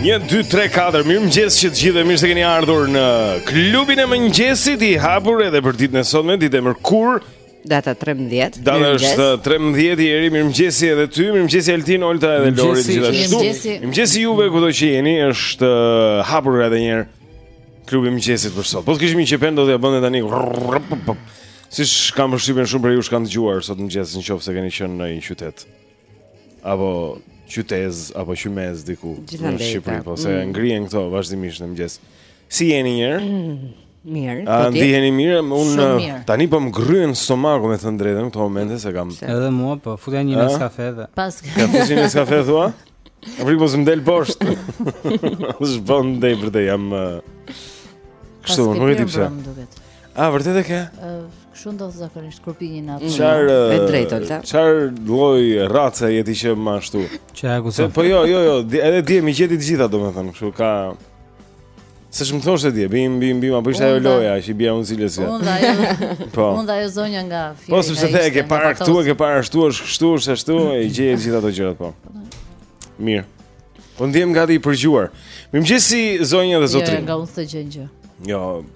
1 2 3 4 Mirëmëngjes që të gjithëve mirë se keni ardhur në klubin e mëngjesit i hapur edhe për ditën e sotme, ditë e mërkurë. Data 13. Data është 13 Jeri, mirëmëngjes edhe ty, mirëmëngjes Altin, Olta edhe Lori gjithashtu. Mirëmëngjes juve kudo që jeni, është uh, hapur edhe një herë klubi i mëngjesit për sot. Po të kishim një qepen do t'ja bënte tani. Siç kam përshtypjen shumë prej jush kanë dëgjuar sot në mëngjes nëse keni qenë në një qytet. apo qytez apo qymez diku në Shqipëri, po se mm. ngrihen këto vazhdimisht në mëngjes. Si jeni një herë? Mm, mirë. A po ndiheni mirë? Unë tani po më gryen stomaku me thënë të drejtën në këto momente se kam. Edhe mua po futja një neskafe dhe. Pas. Ka futur një neskafe thua? A vri mos më del poshtë. Është bën dei për të jam. Kështu, nuk e di pse. A vërtet e ke? Kështu ndodh zakonisht kur pi një natë. Çfarë dreqin Olta? Çfar lloj race je ti që më gjen? Që ajo kuson. Po jo, jo, jo, edhe dje i gjeti të gjitha domethënë, kështu ka Se siç thoshte dje, bim, bim, bim, apo ishte ajo loja, që i bja unë zilës ja. Unë dhe ajo, po. unë dhe ajo zonja nga Fieri. Po, sepse the, e ke parë këtu, e ke parë ashtu, është kështu, është ashtu, e i gjeje gjitha të gjërat, po. Mirë. Po ndihem gati i përgjuar. Mirëmëngjesi zonja dhe zotërinj. Jo, nga unë thë gjë një gjë. Jo,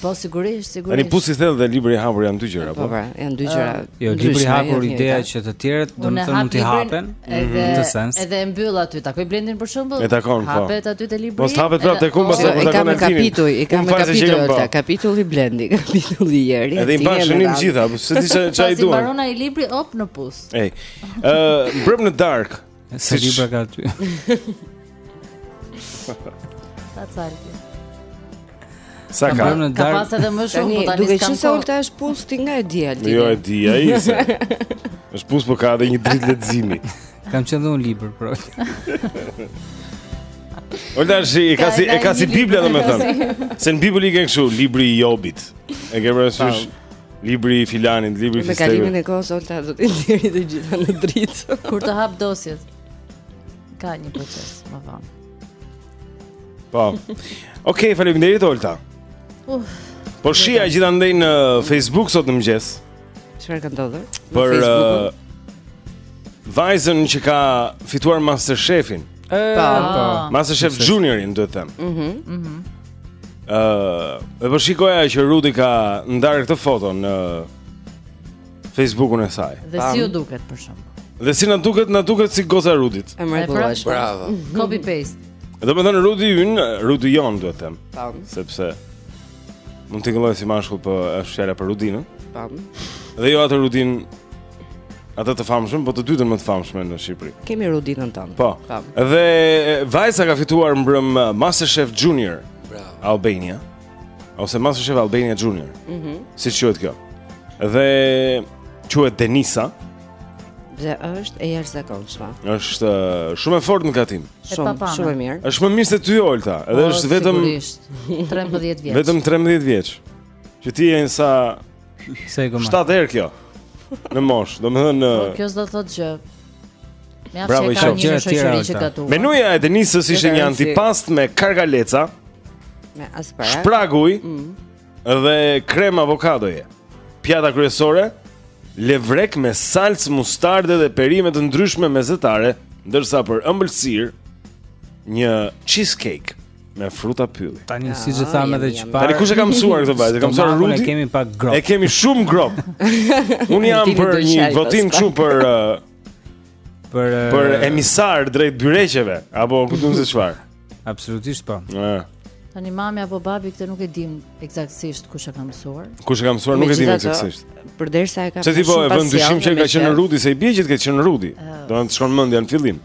Po sigurisht, sigurisht. Tani pus i thellë dhe libër i hapur janë dy gjëra, po. Po, pra, janë dy gjëra. Uh, jo, libri i hapur jo, ideja që të tjerët domethënë mund të hapen mhm. në këtë sens. Edhe e mbyll aty, takoj Blendin për shembull. E takon, po. Hapet aty te libri. Po hapet prapë te kumba se po takon Altinin. E kapitulli, i kam kapitull, po. kapitulli Blendi, kapitulli i Jeri. Edhe i mban shënim të gjitha, po s'e di se ça i duan. Si mbaron ai libri op në pus. Ej. Ë, mbrëm në dark. Se sa libra ka aty. Ta çalti. Sa ka? Ka, ka pas edhe më shumë, po tani duke qenë se Olta është pus ti nga e di Altin. Jo e di ai. Është pus po ka edhe një dritë leximi. Kam qenë dhe unë libër, pro. Olta si e ka si e ka si Bibla domethënë. Se në Bibël i ke kështu libri i Jobit. E ke parasysh? Libri i filanit, libri i fistekut. Me kalimin e kohës Olta do t'i nxjerrë të gjitha në dritë. Kur të hapë dosjet. Ka një proces më vonë. Po. Okej, okay, faleminderit Olta. Uh. Po shihja gjithandej në Facebook sot në mëngjes. Çfarë ka ndodhur? Për uh, vajzën që ka fituar MasterChef-in. Po. po. MasterChef Juniorin, duhet të them. Mhm. Mm mhm. Mm Ëh, uh, e po shikoja që Rudi ka ndarë këtë foto në Facebookun e saj. Dhe si ju duket për shembull? Dhe si na duket, na duket si goca Rudit. E më pra, bravo. Copy paste. Domethënë Rudi ynë, Rudi jonë duhet të them. Tam. Sepse mund tingëllojë si mashkull po është fjala për Rudinën. Tam. Dhe jo atë Rudin Atë të famshmen, po të dytën më të famshme në Shqipëri. Kemi Rudinën tanë. Po. po. Dhe vajza ka fituar mbrëm uh, MasterChef Junior. Bravo. Albania. Ose MasterChef Albania Junior. Mhm. Mm siç quhet kjo. Dhe quhet Denisa. Dhe është e jashtëzakonshme. Është uh, shumë e fortë në gatim. Shumë, shumë e mirë. Është më mirë se ty Olta, edhe po, është vetëm 13 vjeç. Vetëm 13 vjeç. Që ti je sa Sa e ëma Shtatë herë kjo Në moshë Domethënë po, Kjo s'do thotë gjë Me aftë që ka një në shëqëri që gatu Menuja e Denisës ishte një antipast me karkaleca Me aspara Shpraguj mm. Dhe krem avokadoje Pjata kryesore Levrek me salcë, mustarde dhe perime të ndryshme mesdhetare Ndërsa për ëmbëlsirë Një cheesecake Me fruta pylli. Tani siç e thamë edhe më parë. Tani kush e ka mësuar këtë vajzë? E ka mësuar Rudi. Ne kemi pak grop. Ne kemi shumë grop. Un jam për një votim këtu për për për emisar drejt byreqeve apo ku duhet të çfarë? Absolutisht po. Ëh. Tani mami apo babi këtë nuk e dim eksaktësisht kush e ka mësuar. Kush e ka mësuar nuk e dim eksaktësisht. Përderisa e ka mësuar. Që ti po e vë në dyshim që ka qenë Rudi se i bie që të ketë qenë Rudi. Se të shkon mendja në fillim.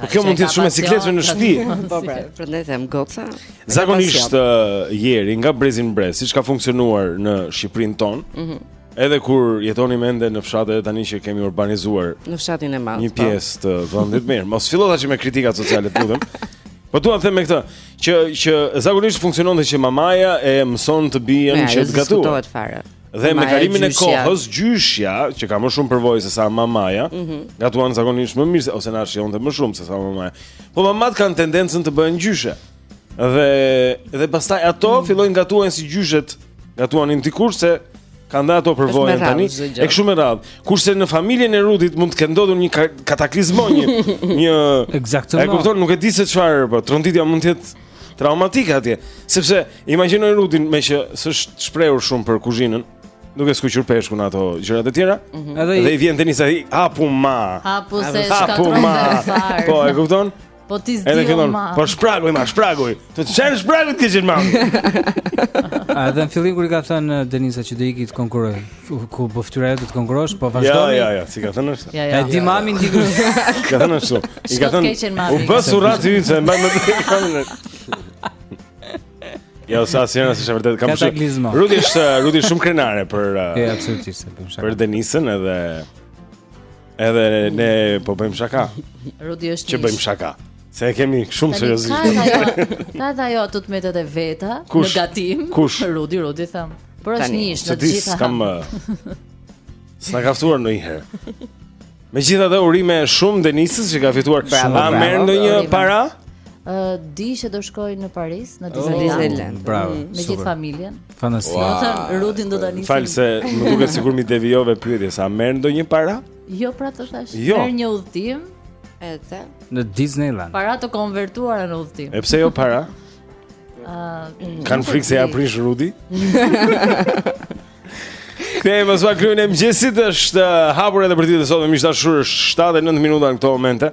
Po kjo mund të jetë shumë e sikletshme në shtëpi. Po pra, prandaj them goca. Zakonisht uh, ieri nga brezi në brez, siç ka funksionuar në Shqipërinë tonë. Ëh. Mm Edhe kur jetonim ende në fshat e tani që kemi urbanizuar në fshatin e madh. Një po. pjesë të vendit mirë. Mos fillo tash me kritikat sociale, të lutem. Po dua të them me këtë, që që zakonisht funksiononte që mamaja e mëson të bijën që të gatuajë. Dhe me kalimin e kohës gjyshja që ka më shumë përvojë se sa mamaja, mm -hmm. gatuan zakonisht më mirë ose na shijonte më shumë se sa mamaja. Po mamat kanë tendencën të bëhen gjyshe. Dhe dhe pastaj ato mm -hmm. fillojnë gatuajnë si gjyshet, gatuanin dikur se kanë edhe ato përvojën tani. E kështu me radhë. Kurse në familjen e Rudit mund të ketë ndodhur një kataklizmë, një një Eksaktësisht. E kupton, nuk e di se çfarë, po tronditja mund të jetë traumatike atje, sepse imagjinoj Rudin meqë s'është shprehur shumë për kuzhinën, duke skuqur peshkun ato gjërat e tjera. Mm -hmm. Edhe dhe i vjen Denisa, hapu ma. Hapu se hapu ma. Po e kupton? Po ti s'di Edhe fillon, ma. Po shpraguj ma, shpraguj. Ça shpraguj ti gjithmonë. A dhe në fillim kur i ka thënë Denisa që do iki të konkurrojë. U bë fytyra jote të konkurrosh, po vazhdoni. Ja, ja, ja, si ka thënë është. Ja, ja, e di mamin ti. Ka thënë ashtu. I ka thënë. U bë surrati yt, s'e mbaj më të kanë. Ja, sa si janë është vërtet kam shumë. Rudi është Rudi shumë krenare për. Ja, absolutisht. Për Denisën edhe Edhe ne po bëjmë shaka. Rudi është. Ç'bëjmë shaka. Se e kemi shumë seriozisht. Ka edhe ajo, ka edhe ajo të metat e veta kush, në gatim. Kush? Rudi, Rudi them. Por është një njësh në të gjitha. Kam uh, S'na ka ftuar ndonjëherë. Megjithatë urime shumë Denisës që ka fituar. Bravo, bravo. Merr ndonjë para? Ë, uh, di që do shkoj në Paris, në oh, Disneyland. Oh, bravo. Mm, me gjithë familjen. Fantastik. Wow. Thënë, Rudin do ta nisim. Fal se më duket sikur m'i devijove pyetjes, a merr ndonjë para? Jo, pra të thashë, jo. merr një udhëtim edhe në Disneyland. Para të konvertuara në udhëtim. E pse jo para? Uh, Kanë frikë se ia prish Rudi? Klubi i mëngjesit është uh, hapur edhe për ditën e sotme miq të dashur 7 e 9 minuta në këto momente.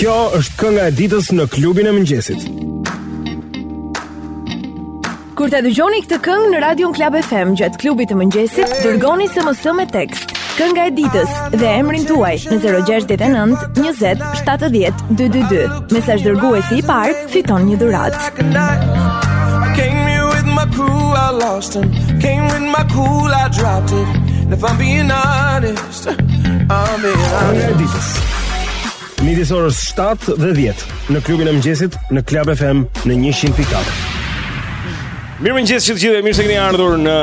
Kjo është kënga e ditës në klubin e mëngjesit. Kur ta dëgjoni këtë këngë në radion Klab FM gjatë klubit të mëngjesit, dërgoni SMS me tekst. Kënga e ditës dhe emrin tuaj në 069 20 70 222. Mesazhdërguesi i parë Fiton një dhuratë. Kënga e ditës Midis orës 7 dhe 10 Në klubin e mëngjesit Në Klab FM Në 100.4 Mirë mëngjesi të gjithëve, mirë se keni ardhur në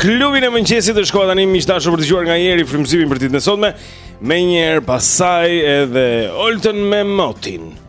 klubin e mëngjesit është koha tani miq të dashur për të dëgjuar nga Jeri frymëzimin për ditën e sotme Menjëherë pas saj edhe Oltën me motin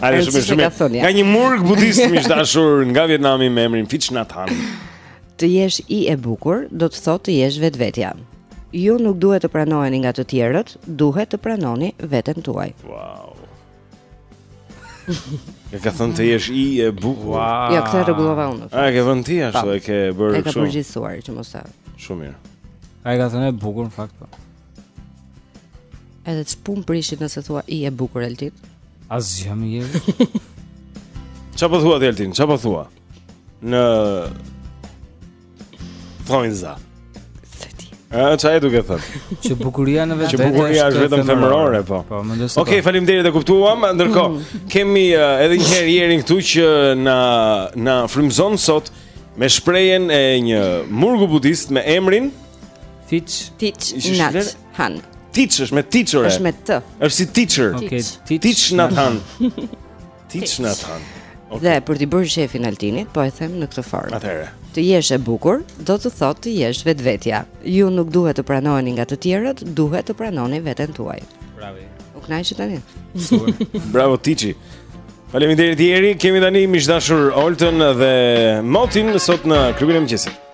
Ai është shumë shumë. Nga një murg budist i ardhur nga Vietnami me emrin Thich Nhat Hanh. Të jesh i e bukur do të thotë të jesh vetvetja. Ju nuk duhet të pranoheni nga të tjerët, duhet të pranoni veten tuaj. Wow. E ka thënë të jesh i e bukur. Wow. Jo këtë e rregullova unë. A e ke vënë ti ashtu e ke bërë kështu. E ka përgjithësuar që mos sa. Shumë mirë. Ai ka thënë e bukur në fakt po. Edhe ç'punë prishet nëse thua i e bukur Eltin Asgjë më jemi Ça po thua ti Eltin, ça po thua Në thonjëza Tha ti A, ça je duke thënë Që bukuria në vetë Që bukuria është vetëm femërore po. po Okej, okay, po. faleminderit e kuptuam Ndërkohë, mm. kemi uh, edhe një herë Jerin këtu që na, na frymëzon sot Me shprehjen e një murgu budist me emrin Thich. Thich. Nhat. Hanh. Thich është me teacher. Është me t. Është si teacher. Okej. Okay. Thich Nhat Hanh. Thich Nhat Hanh. Okay. Dhe për t'i bërë qejfin Altinit, po e them në këtë formë. Atëherë. Të jesh e bukur, do të thotë të jesh vetvetja. Ju nuk duhet të pranoheni nga të tjerët, duhet të pranoni veten tuaj. Bravo. U kënaqe tani. Bravo Tiçi. Faleminderit Jeri, kemi tani miq të dashur Oltën dhe motin sot në klubin e mëngjesit.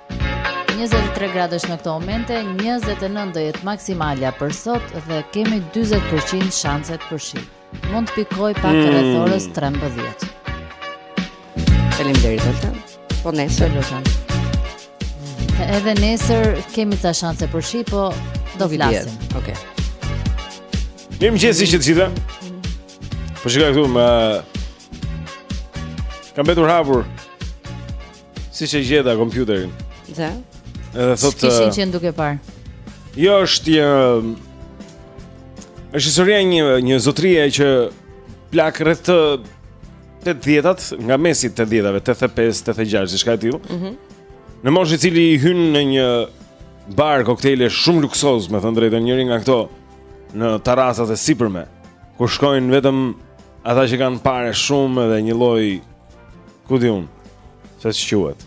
23 gradësh në këto momente, 29 do jetë maksimalja për sot dhe kemi 40% shanset për shi. Mund të pikojë pak mm. rreth orës 13. Faleminderit Olta. Po nesër lutem. Edhe nesër kemi ca shanse për shi, po do flasim. Okej. Okay. Mirë mëngjesi të gjithëve Po shikoja këtu më ka mbetur hapur Siç e gjeta kompjuterin. Za. Edhe thotë se kishin qenë duke parë. Jo është një Është historia një një zotrie që plak rreth të 80-tat, nga mesi të 80-tave, 85, 86, diçka e tillë. Mhm. Mm në moshë i cili hyn në një bar koktejle shumë luksoz, me thënë drejtën, njëri nga këto në tarracat e sipërme, ku shkojnë vetëm ata që kanë pare shumë edhe një lloj Ku di unë, se si quhet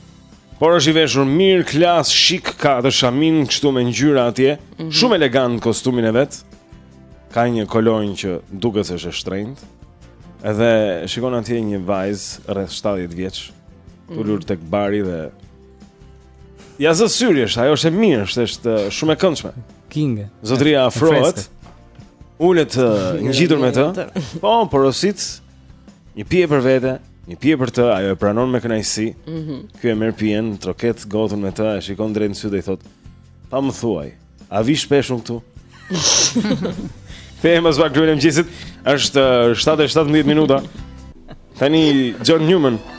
Por është i veshur mirë, klas, shik, ka atë shaminë, kështu me ngjyra atje mm -hmm. Shumë elegant kostumin e vet Ka një kolonjë që duket se është e shtrenjtë Edhe shikon atje një vajzë rreth 70 vjeç, mhm. ulur tek bari dhe ia zë syri është, ajo është e mirë, është, është uh, shumë e këndshme. Kinge. Zotria afrohet. Ulet uh, ngjitur me të. Po, porosit Një pije për vete, një pije për të, ajo e pranon me kënaqësi. Mhm. Mm Ky e merr pijen, troket gotën me të, e shikon drejt në sy dhe i thotë: "Pa më thuaj, a vi shpesh unë këtu?" Kthehemi pas pak në klubin e mëngjesit. Është uh, 7:17 minuta. Tani John Newman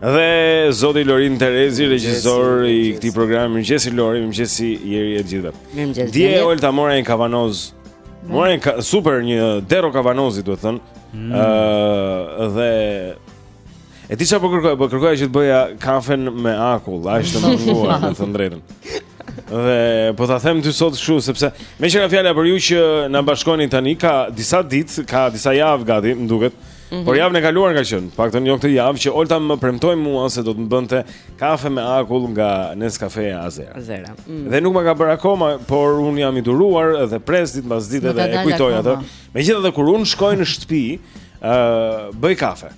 Dhe zoti Lorin Terezi, regjisor i këtij programi, mëngjesi Lori, mëngjesi Jeri, të gjithëve. Mëngjesi. Dje Olta mora një kavanoz. Mora një ka, super një derr kavanozi, duhet thënë. Ëh mm. uh, dhe e di çfarë po kërkoja, po kërkoja që të bëja kafen me akull, a ish të munguar, me thënë të drejtën. Dhe po ta them ty sot kështu sepse meqë ra fjala për ju që na bashkoheni tani ka disa ditë, ka disa javë gati, më duket. Ëh Mm -hmm. Por javën e kaluar ka qenë, paktën jo këtë javë që Olta më premtoi mua se do të më bënte kafe me akull nga Nescafe Azera. Azera. Mm. Dhe nuk më ka bërë akoma, por un jam i duruar dhe pres ditë pas dite dhe e kujtoj atë. Megjithatë kur un shkoj në shtëpi, ë uh, bëj kafe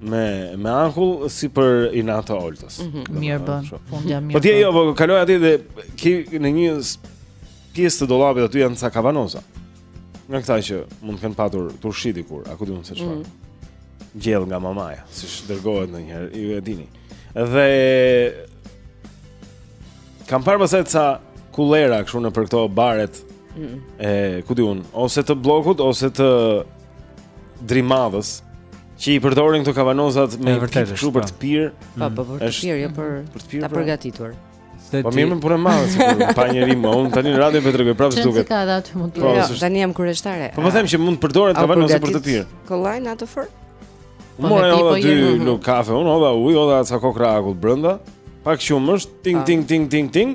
me me akull si për inat të Oltës. Mm -hmm. Mirë bën, fundja mirë. Po ti jo, po kaloj aty dhe ke në një pjesë të dollapit aty janë ca kavanoza. Nga këta që mund të kenë patur turshi dikur, a ku di un se çfarë. Mm. Gjellë nga mamaja, siç dërgohet ndonjëherë, ju e dini. Dhe kam parë pastaj ca kullera kështu nëpër këto baret. Mm. E ku di un, ose të bllokut ose të Drimadhës që i përdorin këto kavanozat me kështu për po. të pirë. Po, po, për të pirë, jo për ta përgatitur. Se po ti... mirë më punë madhe sikur pa njeri më, unë tani në radio për po tregoj prapë se duket. Qënë si ka dhe aty mund të përdo. Po, tani jam kureshtare. Po po them që mund të përdoren kavanoza për të pirë. Këllajnë atë fër? Po më e hodha dy lugë kafe, unë hodha ujë, hodha ca kokrra akull brënda. Pak qumësht, ting, ting, ting, ting, ting.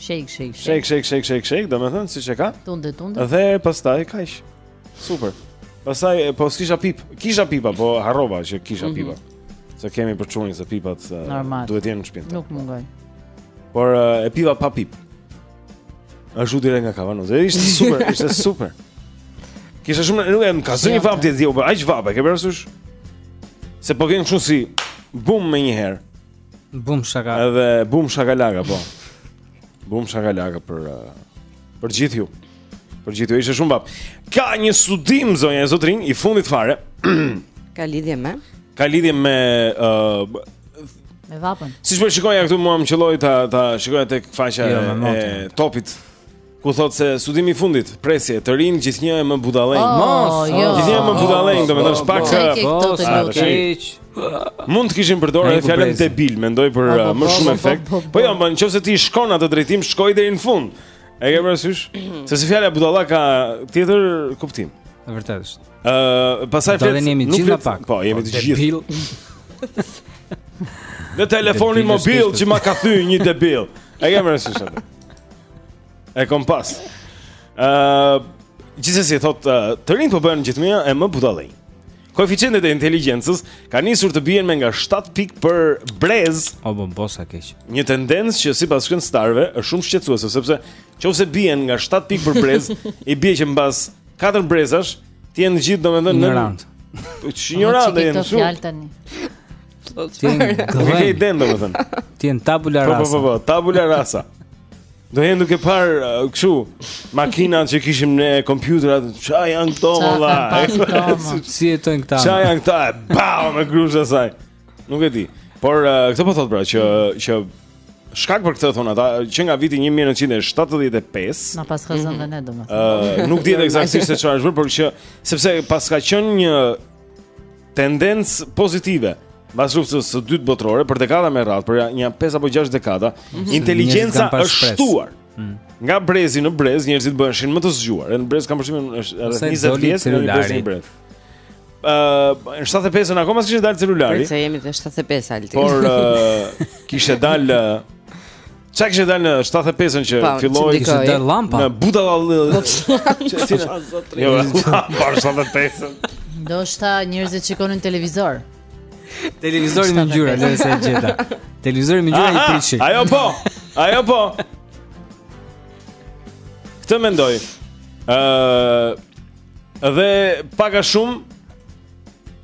Shake, shake, shake. Shake, shake, shake, shake, shake, domethënë, siç e ka. Tunde, tunde. Dhe pastaj, kaq. Super. Pastaj po kisha pip, kisha pipa, po harrova që kisha mhm. pipa. Mm -hmm. Se kemi për çunin se pipat Normal. duhet të jenë në shpi. Nuk mungojnë. Por e piva pa pip. Ashtu direkt nga kavanozi. Ishte super, ishte super. Ish shumë nuk të ka zënë vapa ty dhe jo, aq vapë e ke parasysh? Se po vjen kështu si bum menjëherë. Bum shaka. Edhe bum shaka laga po. Bum shaka laga për për gjithë ju. Për gjithë ishte shumë vapë. Ka një studim zonja e zotërinj i fundit fare. Ka lidhje me? Ka lidhje me ë uh, me vapën. Siç po shikoja këtu mua më qëlloi ta ta shikoja tek faqja jo, e, e Topit ku thotë se studimi i fundit, presje, të rinjtë gjithnjë e më budallenj. Oh, Mos, oh, jo. gjithnjë më budallenj, domethënë është pak e keqe. Mund të kishim përdorur edhe fjalën debil, mendoj për uh, më shumë efekt. Po jo, nëse ti shkon në atë drejtim, shko deri në fund. E ke parasysh? Se se fjala budalla ka tjetër kuptim. E vërtetë është. Ë, uh, pastaj flet. Budallenj jemi gjithë pak. Po, jemi të gjithë. Në telefonin mobil që ma ka thy një debil. E ke parasysh atë? E kom pas. Ë, uh, gjithsesi thotë uh, të rinjtë po bëhen gjithnjë e më budallenj. Koeficientët e inteligjencës kanë nisur të bien me nga 7 pikë për brez. O bobo sa keq. Një tendencë që sipas shkencëtarëve është shumë shqetësuese sepse qoftë se bien nga 7 pikë për brez, i bie që mbas 4 brezash të jenë gjithë domethënë injorantë. Po ç'injorantë janë shumë. Ti je gëllem. Ti den domethën. Ti je tabula rasa. Po po po, tabula rasa. Do jenë duke par uh, kështu makinat që kishim ne, kompjuterat, ça janë këto valla? Si jetojnë këta? Ça janë këta? Bau me grusha saj. Nuk e di. Por uh, këtë po thot pra që që shkak për këtë thon ata që nga viti 1975. Na paska zënë ne domethënë. Ëh, nuk di eksaktësisht se çfarë është bërë, por që sepse paska qenë një tendencë pozitive pas luftës së dytë botërore për dekada me radhë, për një 5 apo 6 dekada, mm -hmm. inteligjenca është shtuar. Mm. Nga brezi në brez, njerëzit bëheshin më të zgjuar. Një brez kam përshtypjen është rreth 20 vjet një brez një brez. Ëh, uh, 75-ën akoma s'kishte dalë celulari. S'jemi te 75 celulari. Por uh, kishte dalë Çka kishte dalë në 75-ën që filloi të dalë llampa. Në budalla. Çfarë është zotri? Jo, llampa 75-ën. Ndoshta njerëzit shikonin televizor. Televizori me ngjyra, lëre se e gjeta. Televizori me ngjyra i prishi. Ajo po. Ajo po. Këtë mendoj. Ëh, uh, dhe pak a shumë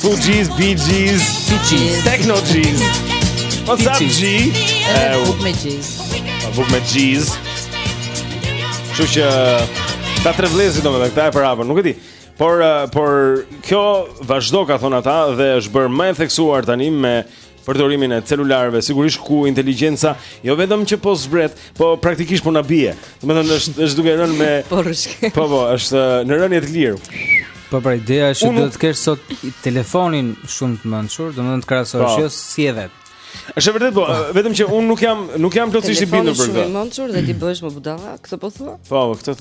Fugees, Bee Gees, Fugees, Techno Gees. What's up, G? Edhe bukë me gjizë. Po, bukë me gjizë. Kështu që ata tre vëllezërit domethënë këta e përhapën, nuk e di. Por por kjo vazhdoka thonë ata dhe është bërë më e theksuar tani me përdorimin e celularëve, sigurisht ku inteligjenca jo vetëm që po zbret, po praktikisht po na bie. Domethënë është është duke rënë me po rrëshqet. Po po, është në rënie të lirë. Po pra ideja është që duhet të kesh sot telefonin shumë të mençur, domethënë të krahasosh po. jo si e vet. Është vërtet po, po, vetëm që un nuk jam nuk jam plotësisht i bindur për këtë. Shumë i mençur dhe ti bëhesh më budalla, këtë po thua? Po, po këtë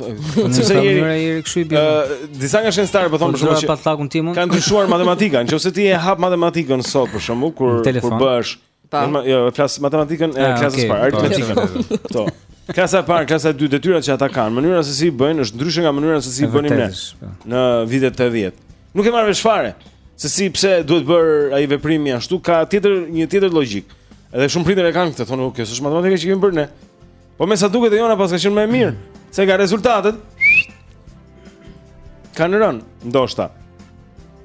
sepse njeri njeri njeri kshu i bie. Ë disa nga shkencëtarë po thonë po, për shkak të patakun tim unë. Kanë ndryshuar matematikën, nëse ti e hap matematikën sot për shkakun kur kur bësh Në, jo, flas matematikën e ah, klasës së parë, po, aritmetikën. Kto. Klasa e parë, klasa e dytë, detyrat që ata kanë, mënyra se si i bëjnë është ndryshe nga mënyra se si i bënim ne po. në vitet 80. Nuk e marr vesh fare se si pse duhet bër ai veprimi ashtu, ka tjetër një tjetër logjik. Edhe shumë prindër e kanë këtë, thonë, "Ok, s'është matematika që kemi bërë ne." Po me sa duket e jona paska qenë më e mirë, se nga rezultatet kanë rënë, ndoshta.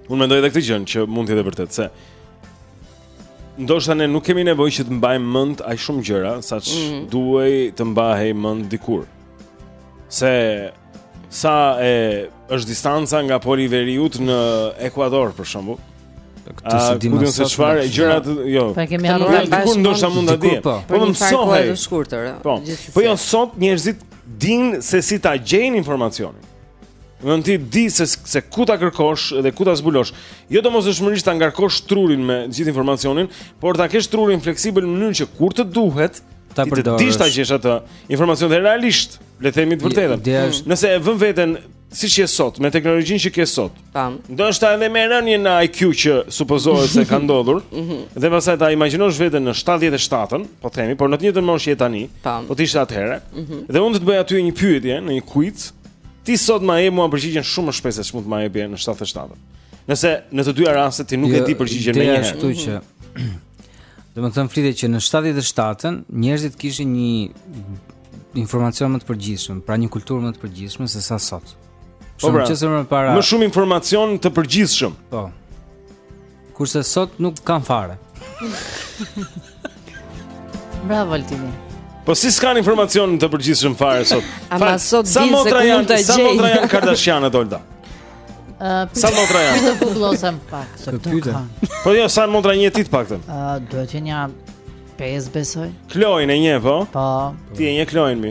Unë mendoj edhe këtë gjënë që mund të jetë vërtet se ndoshta ne nuk kemi nevojë që të mbajmë mend aq shumë gjëra, saç mm -hmm. duhej të mbahej mend dikur. Se Sa e është distanca nga poli i veriut në Ekuador për shembull? Këtë s'e di më se çfarë gjërat jo. Po kemi harruar bashkë. Kur ndoshta mund ta di. Po, po më mësohej. Për shkurtër. Po. Po jo sot njerëzit dinë se si ta gjejnë informacionin. Dinë ti, di se se ku ta kërkosh dhe ku ta zbulosh. Jo domosdoshmërisht ta ngarkosh trurin me gjithë informacionin, por ta kesh trurin fleksibël në mënyrë që kur të duhet, ta përdorësh. Të dish ta gjesh atë informacion dhe realisht. Le të themi të vërtetën. Ideja është nëse e vën veten siç je sot, me teknologjinë që ke sot. Tam. Ndoshta edhe me rënien e IQ që supozohet se ka ndodhur. Mhm. dhe pastaj ta imagjinosh veten në 77-ën, po themi, por në të njëjtën moshë që je tani. Tam. Po të ishe atëherë. Mm -hmm. Dhe unë do të bëja ty një pyetje, në një quiz. Ti sot ma jep mua përgjigjen shumë më shpejt se ç'mund të më jepje në 77-ën. Nëse në të dyja rastet ti nuk jo, e di përgjigjen menjëherë. Ashtu që Domethënë flitet që në 77-ën njerëzit kishin një informacion më të përgjithshëm, pra një kulturë më të përgjithshme se sa sot. Po pra, më parë. Më shumë informacion të përgjithshëm. Po. Kurse sot nuk kanë fare. Bravo Altini. Po si s'kan informacion të përgjithshëm fare sot? Ama sot di se ku mund janë, ta gjej. Sa motra janë Kardashianët o Olta? Uh, sa motra janë? Pita futbollosa më pak. Sa pita? Po jo, sa motra njeh ti të paktën. Ë, uh, duhet të jenë Pesë besoj. Kloin e njeh po? Po. Ti e njeh Kloin mi.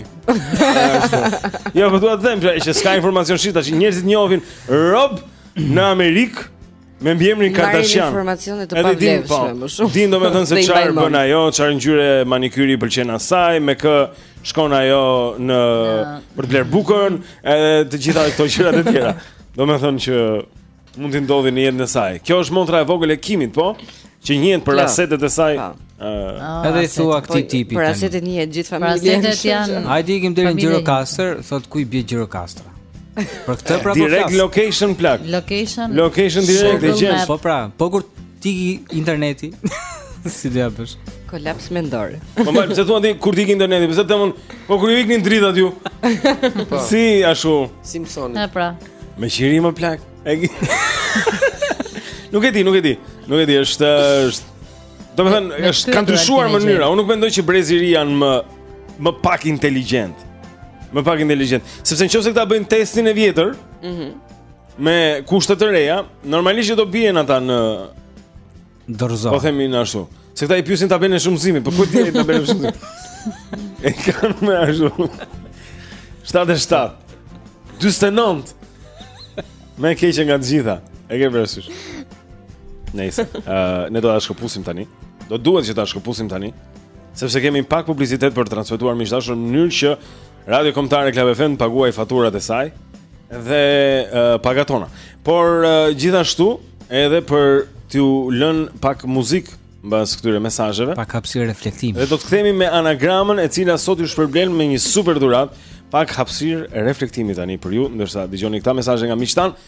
Jo, po dua të them pra, që s'ka informacion shih tash, njerëzit njohin rob në Amerikë me mbiemrin Kardashian. Informacione të pavlefshme po, më shumë. Din domethënë se çfarë bën ajo, çfarë ngjyre manikyri i pëlqen asaj, me kë shkon ajo në për të blerë bukën, edhe të gjitha këto gjëra të tjera. Domethënë që Mund të ndodhë në jetën e saj. Kjo është motra e vogël e Kimit, po? Që njihet për asetet e saj. Po. Ah, edhe i thua këtij po, tipi. Për asetet njihet gjithë familja. Për asetet janë. Hajde ikim deri në Gjirokastër, thotë ku i bie Gjirokastra. Për këtë pra po. Direkt location plak. Location. Location direkt e gjen. Po pra, po kur të ikë interneti si do ia bësh? Kolaps mendor. Po mo pse thua ti kur të ikë interneti, pse të mund? Po kur ju ikin dritat ju. Po. Si ashtu? Simpsoni. Ja pra. Me qiri më plak. nuk e di, nuk e di. Nuk e di, është është Domethënë, është kanë ndryshuar mënyra. Unë nuk mendoj që brezi i ri janë më më pak inteligjent. Më pak inteligjent, sepse në qoftë se këta bëjnë testin e vjetër, mhm. Mm me kushte të reja, normalisht që do bien ata në Dorëzo. Po themi në ashtu. Se këta i pyesim tabelën e shumëzimit, po ku ta dijë tabelën e shumëzimit? E kanë me ashtu. 7 7. 49. Më e keqe nga të gjitha. E ke parasysh? Nëse, ë, uh, ne do ta shkëpusim tani. Do duhet që ta shkëpusim tani, sepse kemi pak publicitet për të transmetuar miq të dashur në mënyrë që Radio Kombëtare Club FM paguaj faturat e saj dhe uh, pagat tona. Por uh, gjithashtu edhe për t'ju lënë pak muzikë mbas këtyre mesazheve. Pak hapësirë reflektimi. Dhe do të kthehemi me anagramën e cila sot ju shpërblen me një super dhuratë. Pak hapësirë reflektimi tani për ju, ndërsa dëgjoni këta mesazhe nga miqtë tanë.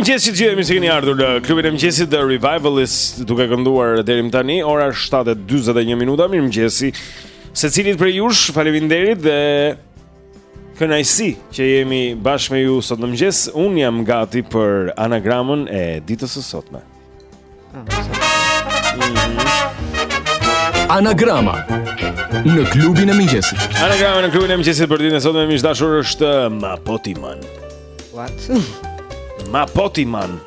mëngjes që të gjithë mirë se keni ardhur në klubin e mëngjesit The Revivalists duke kënduar deri më tani ora 7:41 minuta mirë mëngjesi secilit prej jush faleminderit dhe Kënaqësi që jemi bashkë me ju sot në mëngjes. Un jam gati për anagramën e ditës së sotme. Anagrama në klubin e mëngjesit. Anagrama në klubin e mëngjesit për ditën e sotme miq të dashur është Mapotiman. What? Mapotiman.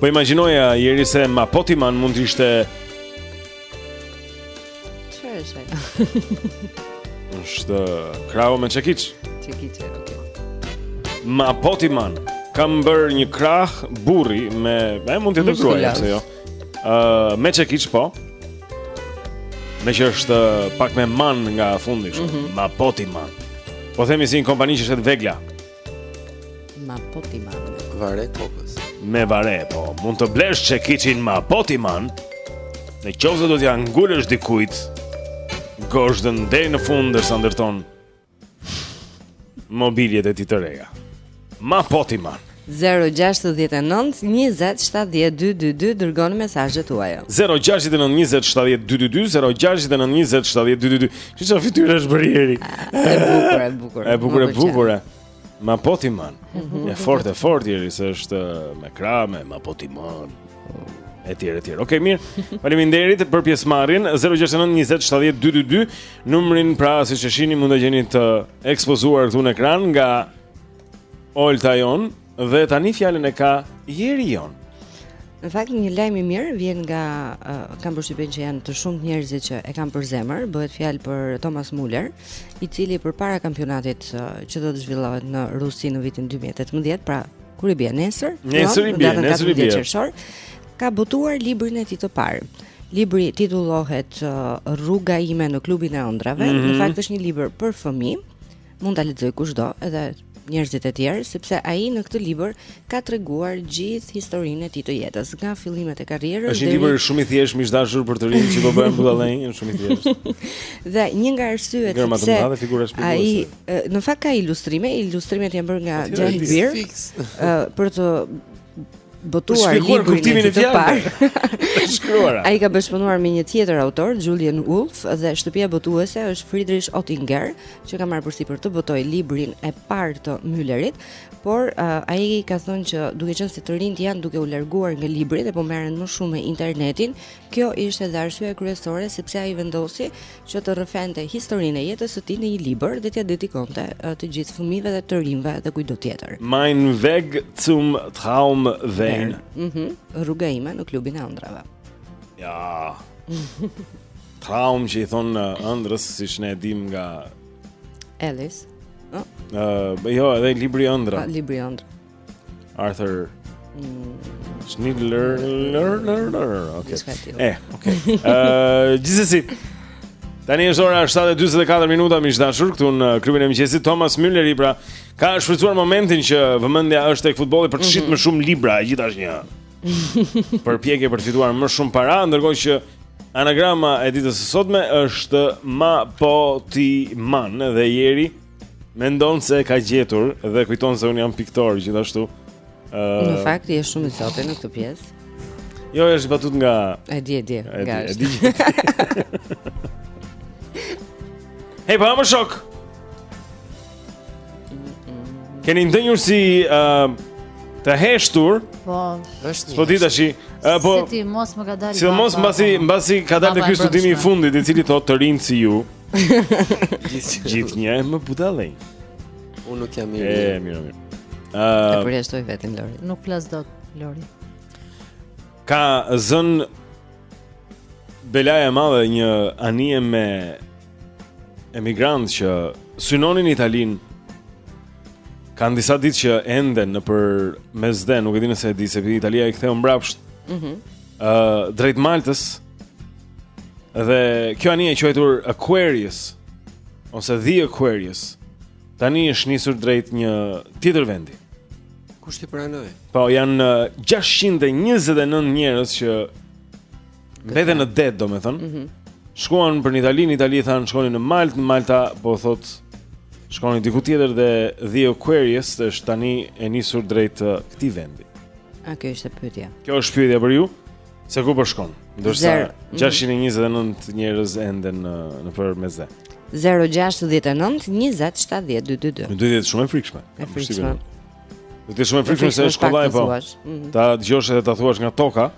Po imagjinoja Jeri se Mapotiman mund të ishte Çfarë është ai? Është krahu me çekiç. Çekiç, okay. Mapotiman. Kam bërë një krah burri me, më mund të të thuaj pse jo. Ë uh, me çekiç po. Meqë është pak me man nga fundi kështu. Mm -hmm. Mapotiman. Po themi si një kompani që shet vegla. Mapotiman Vare kokës Me vare, po Mund të blesh çekiçin Mapotiman Në qoftë se do t'ia ngulësh dikujt Gozhdën deri në fund Ndërsa ndërton Mobiljet e tij të reja Mapotiman 0-6-19-27-12-22 Dërgoni mesazhet tuaja 0-6-19-27-12-22 0-6-19-27-12-22 Ç'fytyrë është bërë Jeri. E bukur, e bukur. E bukur, e bukur. Mapotiman. Mhm. E fort, e fort Jeri se është eh, me krah me, Mapotiman. Etj, etj. Okej, mirë. Faleminderit për pjesëmarrjen. 069 20 70 222, numrin pra siç e shihni mund ta gjeni të ekspozuar këtu në ekran nga Olta jonë. Dhe tani fjalën e ka Jeri jonë. Në fakt një lajm i mirë vjen nga uh, kam përshtypjen që janë të shumtë njerëzit që e kanë për zemër, bëhet fjalë për Thomas Muller, i cili përpara kampionatit uh, që do të zhvillohet në Rusi në vitin 2018, pra kur i bie nesër, nesër i bie, nesër i bie qershor, ka botuar librin e tij të parë. Libri titullohet uh, Rruga ime në klubin e ëndrrave. Mm -hmm. Në fakt është një libër për fëmijë Mund ta lexojë kushdo, edhe njerëzit e tjerë, sepse ai në këtë libër ka treguar gjithë historinë e tij të jetës, nga fillimet e karrierës. Është një libër shumë i thjeshtë, miq të dashur, për të rinjtë që po bëhen budallënj, është shumë i thjeshtë. dhe një nga arsyet pse ai në fakt ka ilustrime, ilustrimet janë bërë nga Jan Birck, për të botuar librin e të parë. Shkruara. Ai ka bashkëpunuar me një tjetër autor, Julien Wolff, dhe shtëpia botuese është Friedrich Oettinger, që ka marrë përsipër të botojë librin e parë të Müllerit, por uh, ai ka thënë që duke qenë se të rinjtë janë duke u larguar nga libri dhe po merren më shumë me internetin, kjo ishte dhe arsyeja kryesore sepse ai vendosi që të rrëfente historinë e jetës së tij në një libër dhe t'ia dedikonte të gjithë fëmijëve dhe të rinjve dhe kujtdo tjetër. Mein Weg zum Traumverein. Mhm. Rruga ime në klubin e ëndrrave. Ja. Traum që i thonë ëndrrës siç ne e dimë nga Ellis. Ëh, uh, jo, edhe libri i ëndrrave. Libri i ëndrrave. Arthur Schnitzler Ok E, ok Gjithsesi Tani është ora 7:44 minuta miq të dashur këtu në klubin e mëngjesit Thomas Mülleri pra ka shfrytzuar momentin që vëmendja është tek futbolli për të shit mhm. më shumë libra e gjitha është një përpjekje për të fituar më shumë para, ndërkohë që anagrama e ditës së sotme është ma po ti man dhe ieri Mendon se e ka gjetur dhe kujton se unë jam piktor gjithashtu. Ë uh... Në fakt je shumë i zoti në këtë pjesë. Jo, është batutë nga E di, e di. E di. E di. Hej, po më shoh. Keni ndënjur si ë uh, të heshtur? Po, është. Po ditash, uh, po. Si ti mos më ka dalë. Si mos mbasi mbasi ka dalë ky studimi i fundit i cili thotë të rinjtë si ju. Gjithnjë e më budallenj Unë nuk jam mirë E, mirë, mirë uh, E përjashtoj veten, Lori Nuk flas dot, Lori Ka zënë belaja e madhe një anije me emigrantë që synonin Italinë Kanë disa ditë që enden nëpër Mesdhe Nuk e di nëse e di se Italia i ktheu mbrapsht mm -hmm. uh, Drejt Maltës Dhe kjo anije e quajtur Aquarius ose The Aquarius Tani është nisur drejt një tjetër vendi Kush do t'i pranojë Po janë 629 uh, njerëz që mbetën në det domethënë mm -hmm. Shkuan për në Itali, në Itali thanë shkoni në Maltë Në Malta po thotë Shkoni diku tjetër dhe The Aquarius është tani e nisur drejt uh, këtij vendi A kjo është pyetja? Kjo është pyetja për ju Se ku po shkon? Ndërsa 629 njerëz ende në nëpër Mesdhe. 069 20 70 222. Më duket shumë e frikshme. E frikshme. Duket shumë e frikshme se shkolla e po. Mhm. Ta dëgjosh edhe ta thuash nga toka.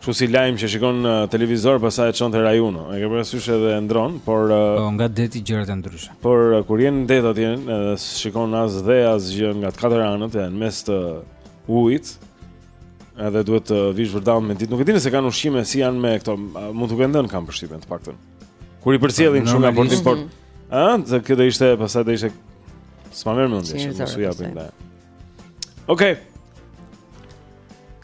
Kështu si lajm që shikon në televizor, pastaj e çon te radio, no. E ke parasysh edhe ndron, por po nga deti gjërat janë ndryshe. Por kur je në det atje, edhe s'shikon as dhe asgjë nga të katër anët, je në mes të ujit. Edhe duhet të vish vërdallë me ditë. Nuk e di nëse kanë ushqime si janë me këto, mund t'u kenë dhënë kam përshtypjen të paktën. Kur i përcjellin shumë nga porti në port. Ëh, se kjo do ishte, pastaj do ishte s'ma merr mendje, shumë mos u japin ne. Okej.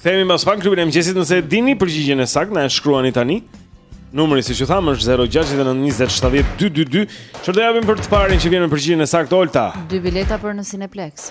Kthehemi pas pak në klubin e mëngjesit nëse e dini përgjigjen e saktë, na e shkruani tani. Numri siç ju thamë, është 0692070222. Çfarë do japim për të parin që vjen me përgjigjen e saktë Olta? Dy bileta për në Cineplex.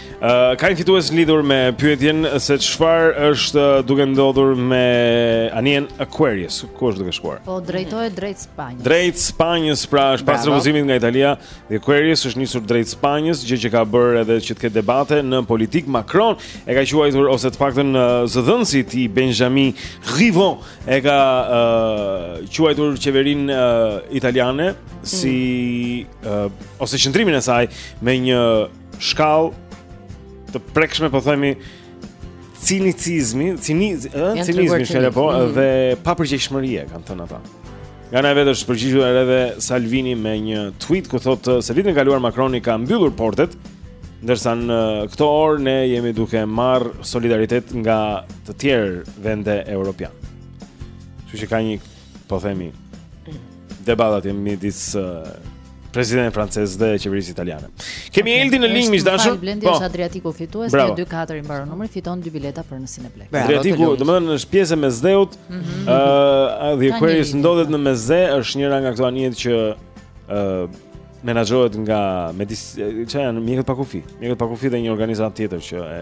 Uh, ka një fitues lidhur me pyetjen se çfarë është duke ndodhur me anijen Aquarius, ku është duke shkuar? Po drejtohet drejt Spanjës. Drejt Spanjës, pra është pas refuzimit nga Italia, dhe Aquarius është nisur drejt Spanjës, gjë që ka bërë edhe që të ketë debate në politik. Macron e ka quajtur ose të paktën zëdhënësi i tij Benjamin Griveaux e ka uh, quajtur qeverinë uh, italiane si mm. uh, ose qëndrimin e saj me një shkallë të prekshme po themi cinicizmi, ciniz, ë, cinizmi shënë po mm. dhe papërgjegjshmërie kanë thënë ata. Nga ana e vet është përgjigjur edhe Salvini me një tweet ku thotë se vitin e kaluar Macroni ka mbyllur portet, ndërsa në këto orë ne jemi duke marrë solidaritet nga të tjera vende europiane. Kështu që ka një po themi debat edhe midis uh, presidentit francez dhe qeverisë italiane. Kemi okay. Eldin në linjë miq të dashur. Blendi po. është Adriatiku fitues, me 2-4 i mbaron numri fiton dy bileta për në Cineplex. Adriatiku, domethënë është pjesë e Mesdheut, ëh, mm -hmm. uh, the Aquarius ndodhet në Mesdhe, është njëra nga këto anijet që ëh uh, menaxhohet nga medis, çfarë janë mjekët pa kufi, mjekët pa kufi dhe një organizatë tjetër që e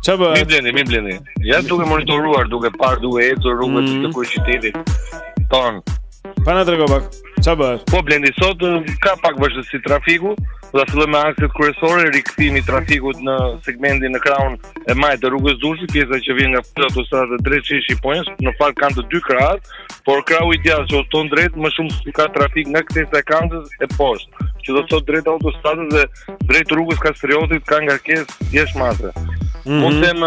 Çfarë bëhet? Mirë Blendi, mirë Blendi. Ja duke monitoruar, duke parë, duke ecur rrugët mm -hmm. të kryeqytetit tonë. Pa na trego pak. Çfarë bëhet? Po Blendi sot ka pak vështirësi trafiku, do të filloj me akset kryesore, rikthimi i trafikut në segmentin në krahun e majtë të rrugës së Durrësit, pjesa që vjen nga autostrada drejt sheshit Shqiponja, në fakt kanë të dy krahët, Por krahu i djathtë që udhëton drejt më shumë ka trafik nga kthesa e Kamzës e poshtë, që do të thotë drejt autostradës dhe drejt rrugës Kastriotit ka ngarkesë jashtë mase. Mm -hmm. Mund të them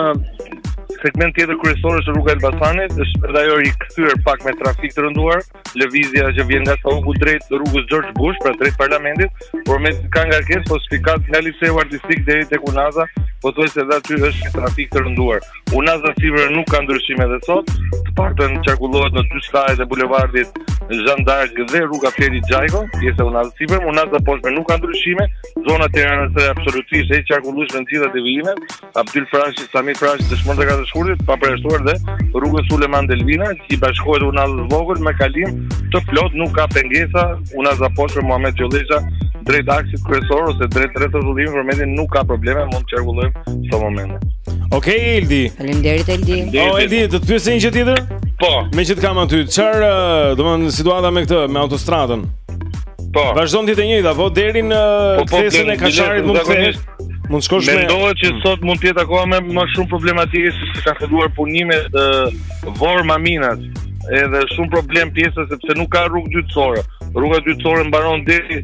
segment tjetër kryesor është rruga e Elbasanit, është edhe ajo rikthyer pak me trafik të rënduar, lëvizja që vjen nga Sauku drejt rrugës George Bush, pra drejt parlamentit, po ashtu ka ngarkesë po spikat nga liceu artistik deri tek Unaza, pothuajse edhe aty është trafik të rënduar. Unaza sipër nuk ka ndryshime dhe sot, të paktën qarkullohet në dy skajet e bulevardit Zhan d'Ark dhe rruga Ferit Xhajko, pjesë e Unazës sipër, Unaza e Poshtme nuk ka ndryshime, zona e Tiranës është absolutisht e qarkullueshme në gjitha devijimet, Abdyl Frashëri, Sami Frashëri, Dëshmorët e 4 Shkurtit, pa përjashtuar dhe rrugën Sulejman Delvina, që i bashkohet Unazës së Vogël me kalim të plot nuk ka pengesa, Unaza e Poshtme, Muhamet Gjollesha, drejt aksit kryesor ose drejt rrethrrotullimit për momentin nuk ka probleme, mund të qarkullojmë së moment. Ok, Eldi. Faleminderit Eldi. Oh, Eldi, do të pyes një gjë tjetër? Po. Me që të kam aty, çfarë, eh, do të thonë situata me këtë, me autostradën? Po. Vazhdon të jetë e njëjtë apo deri në eh, po, po, kthesën e Kasharit mund të kthehesh? Mund të shkosh me Mendohet që sot mund të jetë akoma më më shumë problematike sepse ka filluar punime te Vorë-Maminas. Edhe shumë problem pjesa sepse nuk ka rrugë dytësore. Rruga dytësore mbaron deri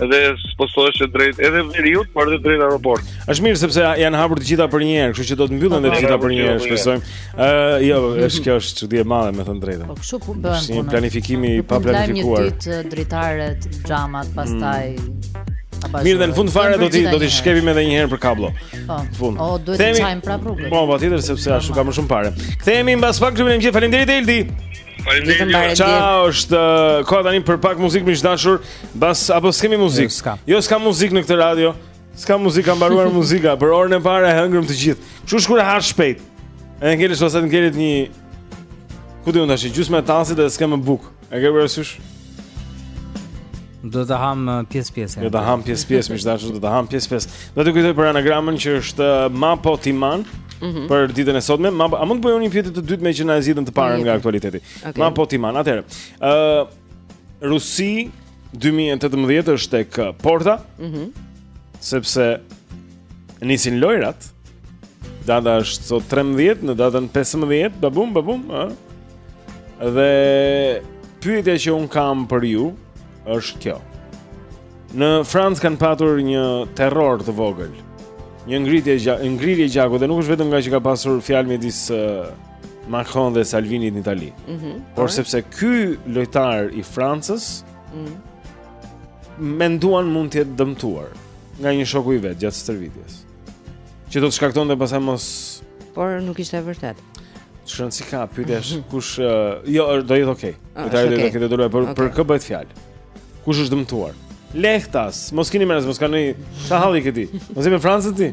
dhe spostohet drejt edhe veriut, por edhe drejt aeroportit. Është mirë sepse janë hapur të gjitha për një herë, kështu që do të mbyllen të gjitha për një herë, shpresojmë. Ë, jo, është kjo është çudi e madhe, me thënë drejtën. Po kështu po bën. Është një planifikim i paplanifikuar. Një ditë dritaret, xhamat, pastaj mm. Mirë, dhe në fund fare do t'i do t'i shqepim edhe një herë për kabllo. Po. Në fund. O duhet të çajmë prapë rrugën. Po, patjetër sepse ashtu ka më shumë pare. Kthehemi mbas pak te klubi i mëngjesit. Faleminderit Eldi. Faleminderit. Ciao, është koha tani për pak muzikë miq të dashur. Bas apo s'kemi muzikë? Jo, s'ka. Jo, s'ka muzikë në këtë radio. S'ka muzikë, ka mbaruar muzika, për orën e parë e hëngrëm të gjithë. Kështu kur e ha shpejt. Edhe ngelesh ose të ngelet një Ku di unë, tas, gjysma e tasit dhe s'kemi bukë. E ke parasysh? Do të ham uh, pjesë pjesë. Do të ham pjesë pjesë, miq të dashur, do të ham pjesë pjesë. Do t'ju kujtoj për anagramën që është uh, Mapo Timan. Mm -hmm. Për ditën e sotme, ma, a mund të bëj unë një pyetje të dytë me që na e zgjidhën të parën mm -hmm. nga aktualiteti okay. Mapo Timan, atëherë uh, Rusi 2018 është tek uh, porta mm -hmm. Sepse Nisin lojrat. Data është sot 13 në datën 15, babum babum, ë. Dhe pyetja që unë kam për ju është kjo. Në Francë kanë patur një terror të vogël. Një ngritje gjaku, ngrirje gjaku dhe nuk është vetëm nga që ka pasur fjalë midis uh, Macron dhe Salvinit në Itali. Mm -hmm. Por sepse ky lojtar i Francës mm -hmm. menduan mund të jetë dëmtuar nga një shoku i vet gjatë stërvitjes. Që do të shkaktonte pastaj mos Por nuk ishte e vërtetë. Shiko si ka pyetje kush uh, jo do jetë okay. Ah, do të jetë okay. Do të por okay. për kë bëhet fjalë? Kush është dëmtuar? Lehtas, mos kini merak, mos ia qani hallin këtij. Mos je me Francën ti.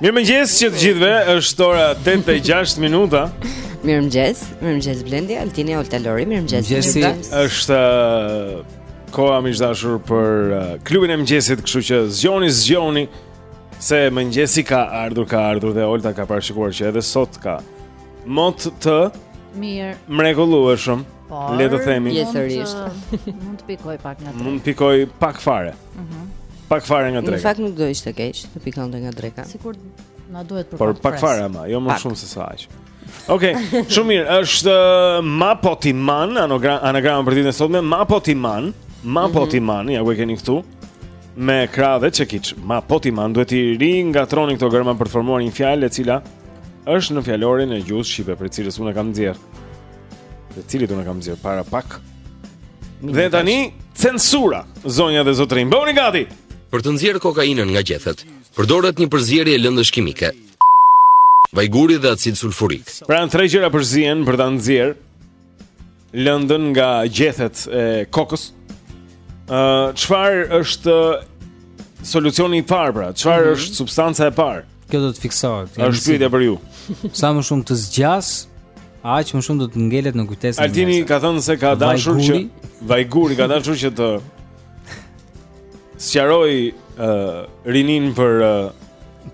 Mirëmëngjes të gjithve, është ora 8 dhe 6 minuta Mirëmëngjes, mirëmëngjes Blendi, Altini, Olta, Lori, mirëmëngjes Mëngjesi është uh, koha, miq të dashur, për uh, klubin e mëngjesit Kështu që zgjohuni, zgjohuni Se mëngjesi ka ardhur, ka ardhur dhe Olta ka parashikuar që edhe sot ka Mot të Mirë. Mrekullueshëm. Po. Le të themi. Pjesërisht. Mund të pikojë pak nga dreka. Mund të pikojë pak fare. Mhm. Mm pak fare nga dreka. Në fakt nuk do ishte keq të pikonte nga dreka. Sikur na duhet për Por pak fare ama, jo më shumë se sa aq. Okej, okay, shumë mirë. Është uh, Mapotiman, anagrama për ditën e sotme, Mapotiman. Mapotiman, mm -hmm. ja ku e keni këtu. me drapër dhe çekiç. Mapotiman duhet t'i ringatërroni këto gërma për të formuar një fjalë e cila është në fjalorin e gjuhës shqipe prej cilës unë e kam nxjerrë. Prej cilit unë e kam nxjerrë para pak. Dhe tani censura, zonja dhe zotërinj. Bëhuni gati. Për të nxjerrë kokainën nga gjethet, përdoret një përzierje lëndësh kimike. Vajguri dhe acid sulfurik. Pra janë tre gjëra përzihen për ta nxjerrë lëndën nga gjethet e kokës. Ë, uh, çfarë është solucioni i parë pra? Çfarë mm -hmm. është substanca e parë? Kjo do të fiksohet. Është pyetja për ju. Sa më shumë të zgjas, aq më shumë do të ngelet në kujtesë. Altini ka thënë se ka dashur që vajguri ka dashur që të sqarojë uh, rininë për uh,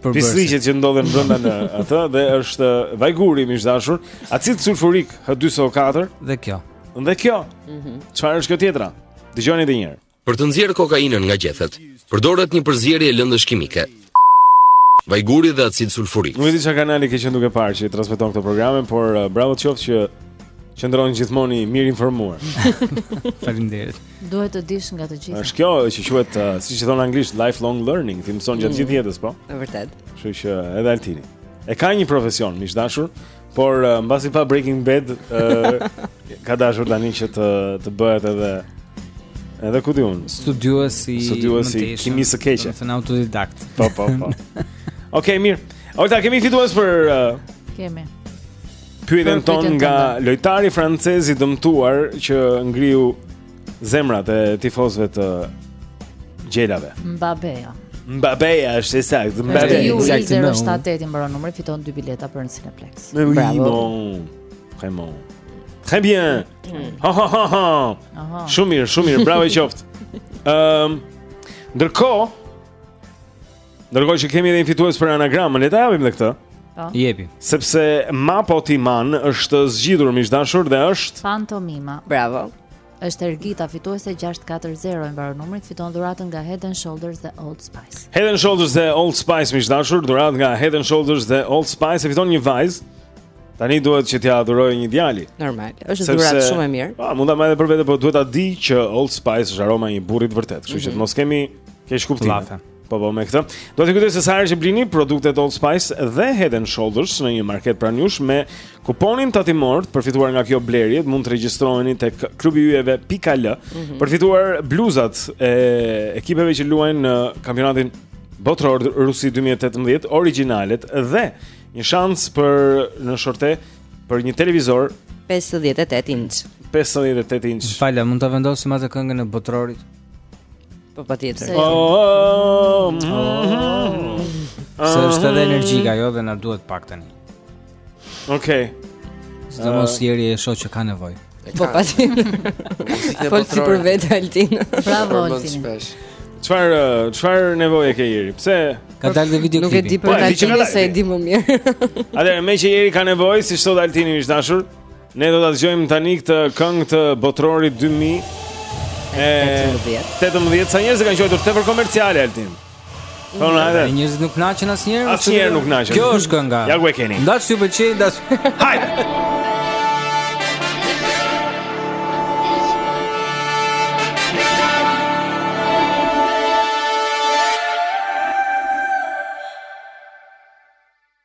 për pisliqet që ndodhen brenda në atë dhe është vajguri miq të dashur, acid sulfurik H2SO4 dhe kjo. Dhe kjo. Mhm. Çfarë mm është kjo tjetra? Dëgjoni edhe një herë. Për të nxjerrë kokainën nga gjethet, përdoret një përzierje lëndësh kimike. Vajguri dhe acid sulfurik. Nuk e di çfarë kanali ke qenë duke parë që i transmeton këto programe, por uh, bravo të qoftë që qëndron gjithmonë i mirë informuar. Faleminderit. Duhet të dish nga të gjitha. Është kjo që quhet, uh, siç i thon anglisht, lifelong learning, ti mëson gjatë mm. gjithë jetës, po. Është vërtet. Kështu që edhe Altini. E ka një profesion, miq të dashur, por uh, mbasi pa Breaking Bad, uh, ka dashur tani që të të bëhet edhe edhe ku di unë. Studiuesi, studiues i kimisë së keqe. Është autodidakt. Po, po, po. Okej, okay, mirë. Olta kemi fitues për uh, kemi. Pyetjen tonë nga lojtari francez i dëmtuar që ngriu zemrat e tifozëve të gjelave. Mbappe. Jo. Mbappe është i saktë. Mbappe i saktë. 078 i mbaron numrin, fiton dy bileta për në Cineplex. Bravo. Vraiment. Très bien. Mm. Ha ha ha ha. Shumë mirë, shumë mirë. Bravo i qoftë. Ehm. Um, Ndërkohë, Ndërkohë që kemi edhe një fitues për anagramën, le ta japim edhe këtë. Po. Jepi. Sepse Mapa Otimn është zgjidhur miq të dashur dhe është Pantomima. Bravo. Është Ergita fituese 640 i mbaron numri, fiton dhuratën nga Head and Shoulders dhe Old Spice. Head and Shoulders dhe Old Spice miq të dashur, dhuratë nga Head and Shoulders dhe Old Spice e fiton një vajzë. Tani duhet që t'ia dhurojë një djali. Normal, është Sepse- dhuratë shumë e mirë. Po, mund ta marrë edhe për vete, por duhet ta di që Old Spice është aroma e një burri të vërtetë, kështu që Mhm. të mos kemi keqkuptime. Llafe. Po po me këtë. Dua të kujtoj se sa herë që blini produktet Old Spice dhe Head and Shoulders në një market pranë jush me kuponin tatimor të përfituar nga kjo blerje, mund të regjistroheni tek klubi i yjeve.al mm -hmm. për të fituar bluzat e ekipeve që luajnë në kampionatin botëror Rusi 2018 origjinalet dhe një shans për në shorte për një televizor 58 inç. 58 inç. Vallë, mund ta vendosim atë këngën e botërorit. Po patjetër. Po. Oh, mm, mm, mm. Se është edhe energjike ajo dhe na duhet pak tani. Okej. Okay. Sidomos uh, Jeri e shoh që ka nevojë. Po patjetër. Po ti për vete Altin. Bravo Altin. Çfarë çfarë nevoje ke Jeri? Pse ka dalë dhe videoklipi? Nuk e di por po, Altini e di më mirë. Atëherë meqë Jeri ka nevojë, siç thotë Altini i dashur. Ne do ta dëgjojmë tani këtë këngë të Botërorit 2018. Ca njerëz e kanë quajtur tepër komerciale Altin. Po na edhe. Njerëzit nuk kënaqen asnjëherë. Asnjëherë nuk kënaqen. Kjo është kënga. Ja ku e keni. Ndaç ju pëlqen, ndaç. Hajde.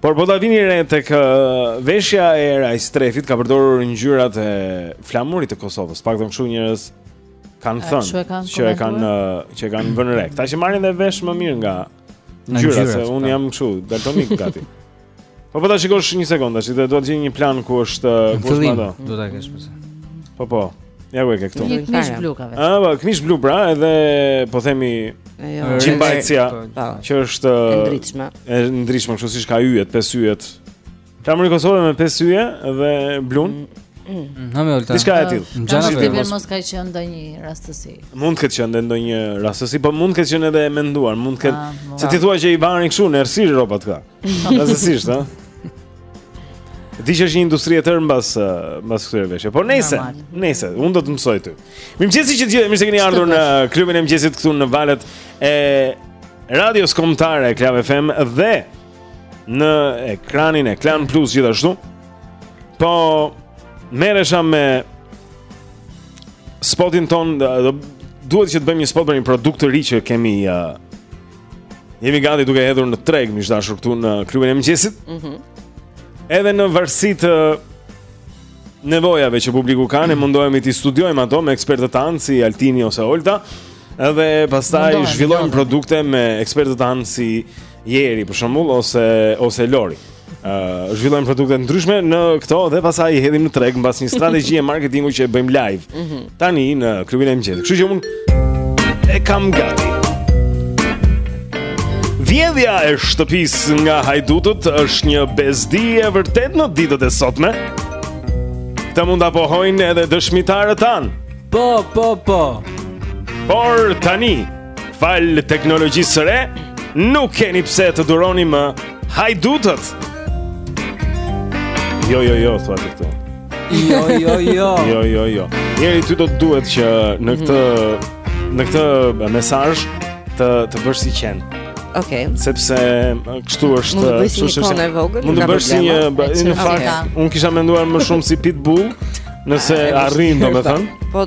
Por po ta vini re tek uh, veshja e Era Istrefit ka përdorur ngjyrat e flamurit të Kosovës. Pak të kështu njerëz kanë thënë që e kanë që e kanë uh, që e kanë vënë re. Këta që marrin dhe vesh më mirë nga ngjyrat, se unë po. jam kështu daltonik gati. Po po ta shikosh një sekondë, tash do të gjej një plan ku është uh, ku është ato. Do ta kesh pse. Po po. Ja ku e ke këtu. Një këmishë blu ka vetë. Ah, po, këmishë blu pra, edhe po themi Gjimbajtësja po, po. Që është E ndritshme E ndritshme, kështu siç ka yjet, pesë yjet Flamuri i Kosovës me pesë yje dhe blun mm. Mm. Na më ulta. Diçka e tillë. Në çfarë do të mos ka qenë ndonjë rastësi? Mund të ketë qenë ndonjë rastësi, po mund të ketë qenë edhe e menduar, mund të ketë. Ah, se ti thua që i bëjnë kështu në errësirë rrobat këta. Rastësisht, ha. Di që është një industri e tërë mbas mbas këtyre veshjeve. Por nejse, nejse, unë do të mësoj ty. Mirëmëngjesi të gjithë, mirë se keni ardhur në klubin e mëngjesit këtu në valët e Radios Kombëtare Club FM dhe në ekranin e Klan Plus gjithashtu. Po merresha me spotin tonë, do duhet që të bëjmë një spot për një produkt të ri që kemi uh, jemi gati duke hedhur në treg miq të dashur këtu në klubin e mëngjesit. Mhm. Mm Edhe në varësi të nevojave që publiku ka, ne mm. mundohemi t'i studiojmë ato me ekspertët tanë si Altini ose Olta, edhe pastaj zhvillojmë produkte me ekspertët tanë si Jeri për shembull ose ose Lori. Ë uh, zhvillojmë produkte të ndryshme në këto dhe pastaj i hedhim në treg mbas një strategjie marketingu që e bëjmë live. Mm -hmm. Tani në klubin e mëngjesit. Kështu që unë e kam gati. Vjedhja e shtëpisë nga hajdutët është një bezdi e vërtetë në ditët e sotme. Këtë mund ta pohojnë edhe dëshmitarët tanë. Po, po, po. Por tani, Falë teknologjisë së re, nuk keni pse të duroni më hajdutët. Jo, jo, jo, thua ti këtu. Jo, jo, jo. jo, jo, jo. Jeri ty do të duhet që në këtë mm. në këtë mesazh të të bësh si qen. Okej. Okay. Sepse kështu është, kështu është. Mund të bësh një kone vogël. Mund të bësh si një në fakt, unë kisha menduar më shumë si pitbull, nëse arrin domethënë. Po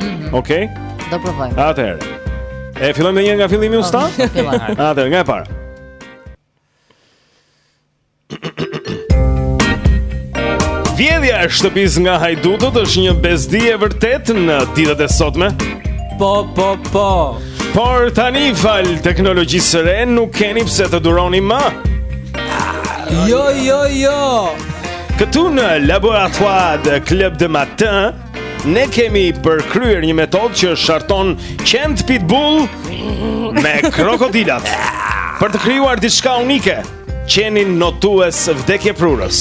Mhm. Okej. Do provojmë. Atëherë. E fillojmë edhe një nga fillimi usta? Atëherë, nga e para. Vjedhja e shtëpisë nga hajdutët është një bezdi e vërtetë në ditët e sotme? Po, po, po. Por tani falë teknologjisë së re nuk keni pse të duroni më. Jo, jo, jo. Këtu në laboratoire de Club de Matin Ne kemi përkryer një metodë që sharton qentë pitbull me krokodilat për të krijuar diçka unike, qenin notues vdekjeprurës.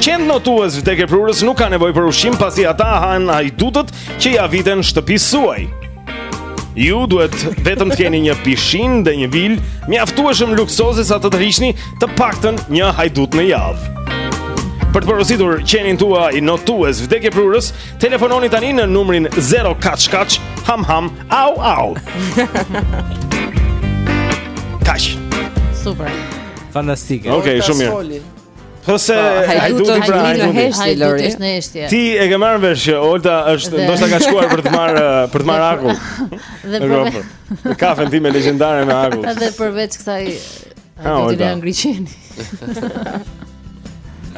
Qentë notues vdekjeprurës nuk ka nevojë për ushqim pasi ata hanë hajdutët që i aviten shtëpisë suaj. Ju duhet vetëm të keni një pishinë dhe një vilë mjaftueshëm luksoze sa të tërhiqni të paktën një hajdut në javë. Për të porositur qenin tuaj notues vdekjeprurës, telefononi tani në numrin 0 kaç kaç ham ham au au. Kaç. Super. Fantastike. Okej, okay, shumë mirë. Thuaj se po, hajduti pra hajduti Lori. Është në heshtje. Ti e ke marrë vesh që Olta është ndoshta ka shkuar për të marrë për të marrë akull. Dhe për të kafen time legjendare me akull. Edhe përveç kësaj do të bëjë lehjen e qenit.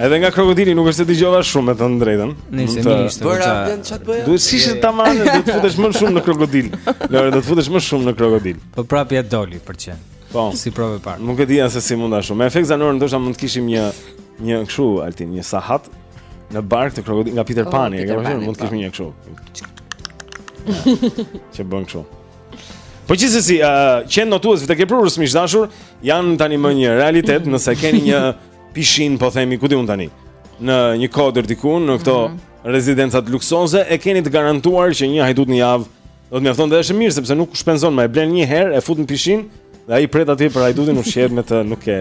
Edhe nga krokodili nuk është se dëgjova shumë me thënë të drejtën. Nëse më ishte. Por a vjen çfarë të bëj? Duhet si ish tamam, do të futesh më shumë në krokodil. Lori do të futesh më shumë në krokodil. Po prapë ja doli për qen. Po. Si provë e parë. Nuk e di se si mund ashtu. Me efekt zanor ndoshta mund të kishim një një kështu Altin, një sahat në bark të krokodilit nga Peter oh, Pan, e ke parë mund të kishim po. një kështu. Çe bën kështu. Po që thua se, uh, qentë notues, vdekjeprurës miq të dashur, janë tanimë një realitet, nëse keni një pishinë, po themi, ku di unë tani, në një kodër diku, në këto mm -hmm. rezidencat luksoze, e keni të garantuar që një hajdut në javë Do të mjaftojë dhe është mirë sepse nuk shpenzon më, e blen një herë, e fut në pishinë dhe ai pret atje për hajdutin ushqehet me të, nuk e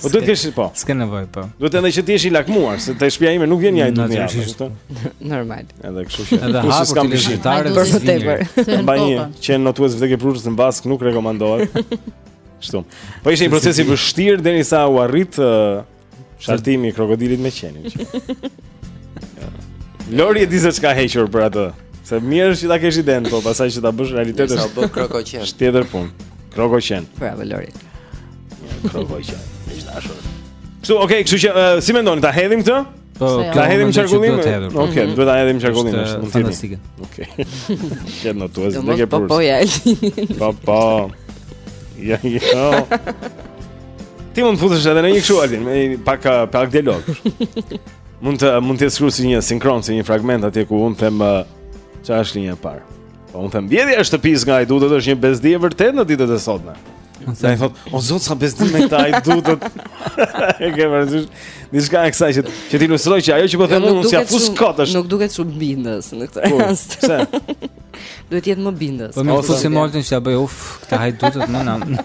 Po duhet të jesh po. S'ke nevojë po. Duhet edhe që të jesh i lakmuar, se te shtëpia ime nuk vjen një hajdut ja, ashtu. Normal. Edhe kështu që. Edhe as s'kam pishinë. Për të tepër. Mbaj një qen notues vdekjeprurës në vaskë nuk rekomandohet. Kështu. Po ishte një proces i vështirë derisa u arrit Shartimi i krokodilit me qenin. Lori e di se ç'ka hequr për atë. Se mirë është që ta kesh idenë, po pastaj që ta bësh realitet është. Sa po krokoqen. Tjetër punë. Krokoqen. Bravo Lori. Krokoqen. Është dashur. Kështu, okay, kështu që uh, si mendoni ta hedhim këtë? Po, ta hedhim në qarkullim. Okej, mm -hmm. duhet ta hedhim në qarkullim, është mund të themi. Okej. Qen notues, nuk e provoj. Po, po. Ja, ja. Ti mund të futesh edhe në një kështu Altin, me pak uh, pak dialog. mund të mund të shkruash si një sinkron, si një fragment atje ku un them uh, çfarë është linja e parë. Po un them vjedhja e shtëpisë nga hajdutët është një bezdi e vërtetë në ditët e sotme. Sa i thotë, o zot sa bezdi me këta hajdutët. E ke vërtetë. Diçka e kësaj që që të ilustrojë që ajo që po them unë s'ja fus kot. Nuk duket shumë bindëse në këtë rast. Pse? Duhet të jetë më bindës. Po më fusim Altin s'ja bëj uf, këta hajdutët më na.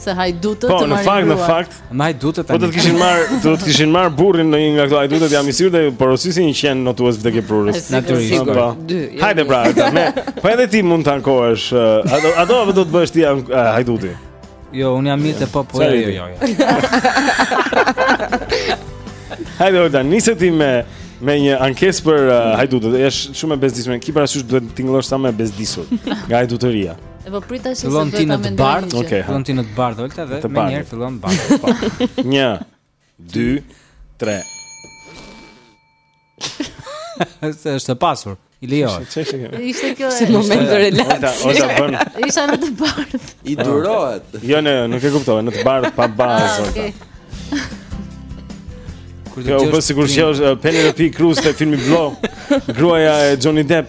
Se hajdutët po, të marrin. Po, në fakt, në fakt, në hajdutët tani. Po do të kishin marrë, do të kishin marrë burrin në një nga këto hajdutët, jam i sigurt se porosisnin një qen notues vdekjeprurës. Natyrisht. Po. Dy. Hajde pra, me. Po edhe ti mund të ankohesh. Eh, ato ato do të bësh ti eh, hajduti. Jo, un jam mirë te po po. Jo, jo, jo. Hajde Olta, nisi ti me me një ankesë për eh, hajdutët. Është shumë e bezdisur. Ki parasysh duhet të tingëllosh sa më e bezdisur nga hajdutëria. E po prit tashi se do të ta mendoj. Okej, okay, fillon ti në të bardhë Olta dhe menjëherë fillon bardhë. 1 2 3 Se është e pasur, i lejohet Ishte kjo si moment relaksi Olta bën Isha në të bardhë I durohet Jo, në, nuk e kuptoj, në të bardhë pa bazë ah, Olta Kjo, do bësh sikur që është Penelope Cruz te filmi Blow Gruaja e Johnny Depp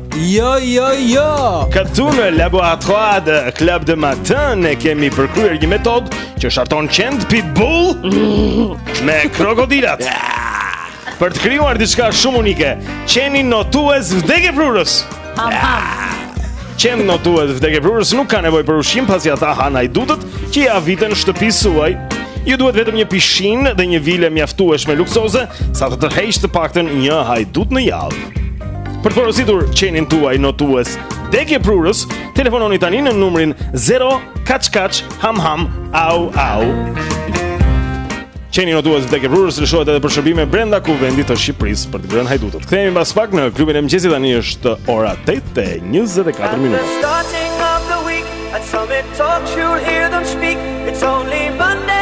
Jo, jo, jo! Këtu në Laboratoire de Club de Matin ne kemi përkryer një metodë që sharton qentë pitbull me krokodilët. Për të krijuar diçka shumë unike, qenin notues vdekjeprurës. Qentë notues vdekjeprurës nuk kanë nevojë për ushqim pasi ata hanë hajdutët që i aviten shtëpisë suaj. Ju duhet vetëm një pishinë dhe një vilë mjaftueshëm luksoze sa të tërheqë të paktën një hajdut në javë. Për të porositur qenin tuaj notues vdekjeprurës, telefononi tani në numrin 0 kaç kaç ham ham au au. Qeni notues vdekjeprurës lëshohet edhe për shërbime brenda kuvendit të Shqipërisë për të ngrënë hajdutët. Kthehemi pas pak në klubin e mëngjesit tani është ora 8 e 24 minuta. It's only Monday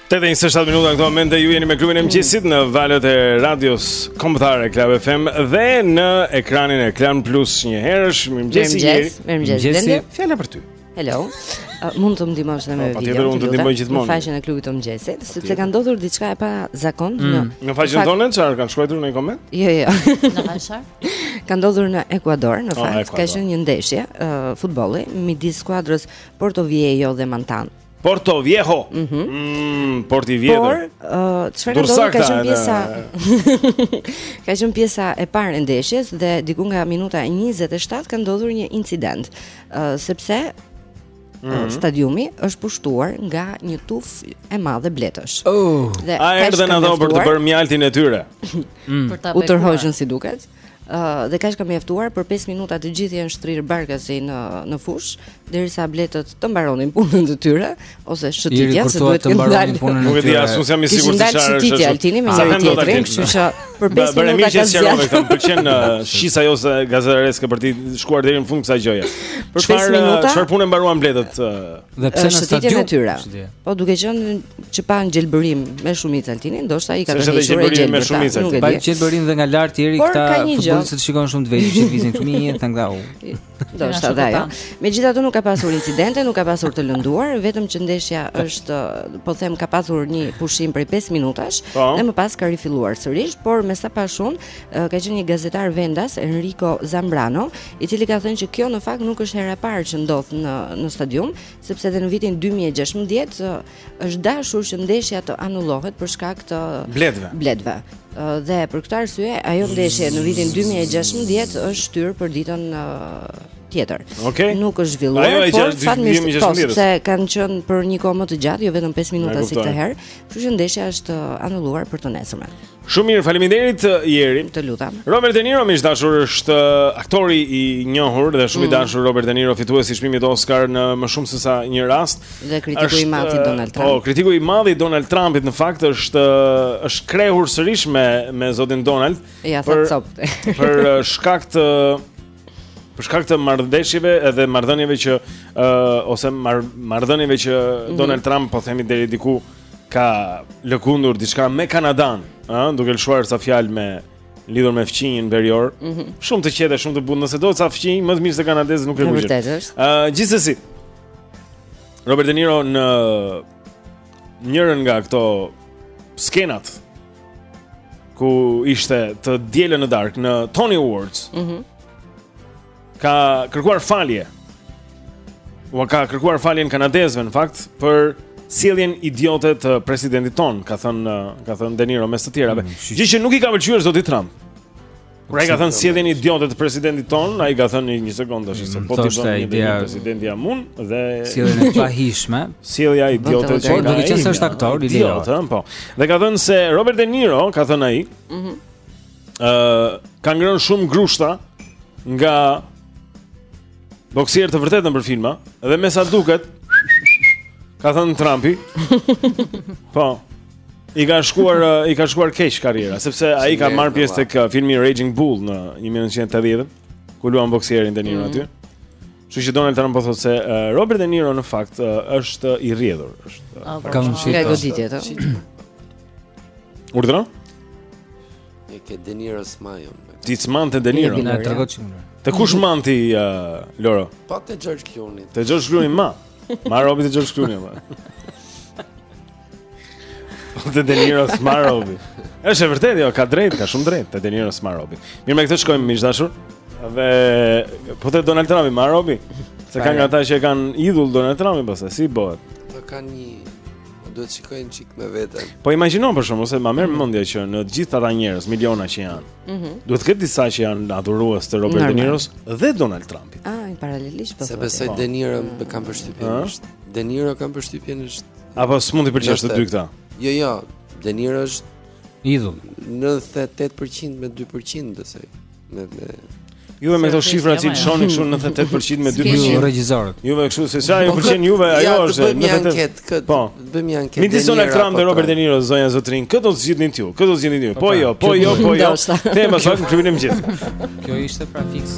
Tetë e njëzet e shtatë minuta në këto momente ju jeni me klubin e mëngjesit në valët e radios kombëtare Club FM dhe në ekranin e Klan Plus njëherësh Mirëmëngjesi Eri Mirëmëngjesi Mirëmëngjesi Fjala për ty Hello uh, Mund të më ndihmosh dhe me po, po, video Mund të ndihmoj gjithmonë Në faqen e klubit të mëngjesit Sepse ka ndodhur diçka e pazakontë mm. Në, në faqen tonë çfarë kanë shkruajtur ndonjë koment Jo, jo Në faqen ka ndodhur në Ekuador, në oh, fakt, ka qenë një ndeshje uh, futbolli midis skuadrës Portoviejo dhe Manta, Portoviejo. Mm -hmm. mm, Porti i Vjetër. Por, çfarë uh, ndodhi ka qenë pjesa? ka qenë pjesa e parë e ndeshjes dhe diku nga minuta 27 ka ndodhur një incident, uh, sepse Mm -hmm. Stadiumi është pushtuar nga një tufë e madhe bletësh. Oh, dhe a erdhën ato për të bërë mjaltin e tyre? mm. Për ta bekuar. U tërhoqën si duket. dhe kaq ka mjaftuar për 5 minuta të gjithë janë shtrirë barkazi në në fushë derisa bletët të mbaronin punën e tyre ose shëtitjen se duhet të mbaronin punën e tyre. Nuk e di as unë s'jam i sigurt se çfarë është. Shëtitje a takim me njëra-tjetrën, kështu që për 5 minuta ka zgjatur. Më pëlqen shisa jote gazetareske për të shkuar deri në fund të kësaj gjëje. Për 5 minuta. Çfarë punë mbaruan bletët? Dhe pse në stadium? Po duke qenë që pa gjelbërim me shumicë Altini, ndoshta ai ka të dhënë shumë gjelbërim me shumicë. Nuk e di. Pa gjelbërim dhe nga lart Jeri këta futbollistët shikohen shumë të vegjël që vizin fëmijë, thënë këta u. Ndoshta dhe ajo. Megjithatë nuk ka pasur incidente, nuk ka pasur të lënduar, vetëm që ndeshja është, po them, ka pasur një pushim prej 5 minutash po. dhe më pas ka rifilluar sërish, por me sa pashë unë ka qenë një gazetar vendas Enrico Zambrano, i cili ka thënë që kjo në fakt nuk është hera e parë që ndodh në në stadium, sepse edhe në vitin 2016 është dashur që ndeshja të anullohet për shkak të bletëve. Bletëve. Dhe për këtë arsye, ajo ndeshje në vitin 2016 është shtyrë për ditën tjetër. Okay. Nuk është zhvilluar, por fatmirësisht po, sepse kanë qenë për një kohë më të gjatë, jo vetëm 5 minuta si këtë herë, kështu që ndeshja është anulluar për të nesërmen. Shumë mirë, faleminderit uh, Jeri. Të lutem. Robert De Niro, miq të dashur, është uh, aktori i njohur dhe shumë i mm. dashur Robert De Niro, fitues i çmimit Oscar në më shumë se sa një rast. Dhe kritiku i madh i uh, Donald po, Trump. Po, kritiku i madh i Donald Trumpit në fakt është është krehur sërish me me zotin Donald. Ja, për për shkak të për shkak të marrëveshjeve edhe marrëdhënieve që uh, ose marrëdhënieve që mm -hmm. Donald Trump po themi deri diku ka lëkundur diçka me Kanadan, ëh, duke lëshuar ca fjalë në lidhje me fqinjin verior. Mm -hmm. Shumë të qetë, shumë të butë. Nëse do ca fqinj, më të mirë se kanadezët nuk e vujë. Vërtet është. Ë, uh, gjithsesi. Robert De Niro në njërën nga këto skenat ku ishte të dielën në darkë në Tony Awards. Mhm. Mm ka kërkuar falje. Ua ka kërkuar faljen kanadezëve në fakt për sjelljen idiote të presidentit tonë, ka thënë uh, ka thënë De Niro mes të tjerave. Mm, Gjë që nuk i ka pëlqyer zotit Trump. Kur ai ka thënë sjelljen idiote të presidentit tonë, ai ka thënë një sekondë tash se mm, po i bie që president jam unë dhe sjelljen e pahishme, sjellja idiote që ai. Duke qenë se është aktor, idiot, po. Dhe ka thënë se Robert De Niro ka thënë ai, mhm. ë uh, ka ngrënë shumë grushta nga boksierë të vërtetë nëpër filma dhe me sa duket ka thënë Trumpi. po. I ka shkuar i ka shkuar keq karriera, sepse ai ka marrë pjesë tek uh, filmi Raging Bull në 1980, ku luan boksierin De Niro mm. aty. Kështu që Donald Trump po thotë se uh, Robert De Niro në fakt uh, është i rrjedhur, është. Ka një çështje. Urdhëro? E ke De Niro s'ma jo. Ti s'mban te De Niro. Ne na trego çuna. Te kush mban ti uh, Loro? Po te George Clooney. Te George Clooney ma. Ma robi te George Clooney ma. Po te De Niro s'ma robi. Është e vërtetë, jo, ka drejt, ka shumë drejt te De Niro s'ma robi. Mirë, me këtë shkojmë miq të dashur. Dhe po te Donald Trumpi ma robi. Se ka nga ata që e kanë idhull Donald Trumpi pastaj si bëhet? Ata kanë një Duhet shikojnë një çik me veten. Po imagjino për shkak se ma merr mhm. mendja që në të gjithë ata njerëz, miliona që janë. Mhm. Mm duhet të ketë disa që janë adhurues të Robert De Niros dhe Donald Trumpit. Ah, paralelisht po. S'e besoj De Niro mm. kam përshtypjen është. De Niro kam përshtypjen është. Apo s'mund t'i pëlqesh të dy këta. Jo, jo. De Niro është idhull. 98% me 2% besoj. me me Juve me këto shifra që lëshoni kështu 98% me 2% regjizorët. Juve kështu se sa ju po, pëlqen juve, ajo është. Bëjmë një anketë. Po. Bëjmë një anketë. Midis Donald Trump dhe Robert De Niro zonja zotërinj, kë do të zgjidhni ju? Kë do të zgjidhni ju? Po, po jo, po jo, po jo. Tema sa ku kemi gjithë. Kjo ishte pra fiks.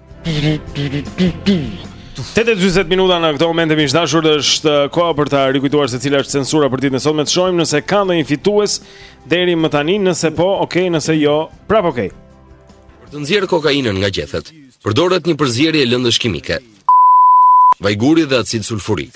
Tetë e 40 minuta në këto momente miq të dashur dhe është uh, koha për ta rikujtuar se cila është censura për ditën e sotme të shohim nëse ka ndonjë fitues deri më tani nëse po, ok, nëse jo, prap ok Për të nxjerrë kokainën nga gjethet, përdoret një përzierje lëndësh kimike, vajguri dhe acid sulfurik.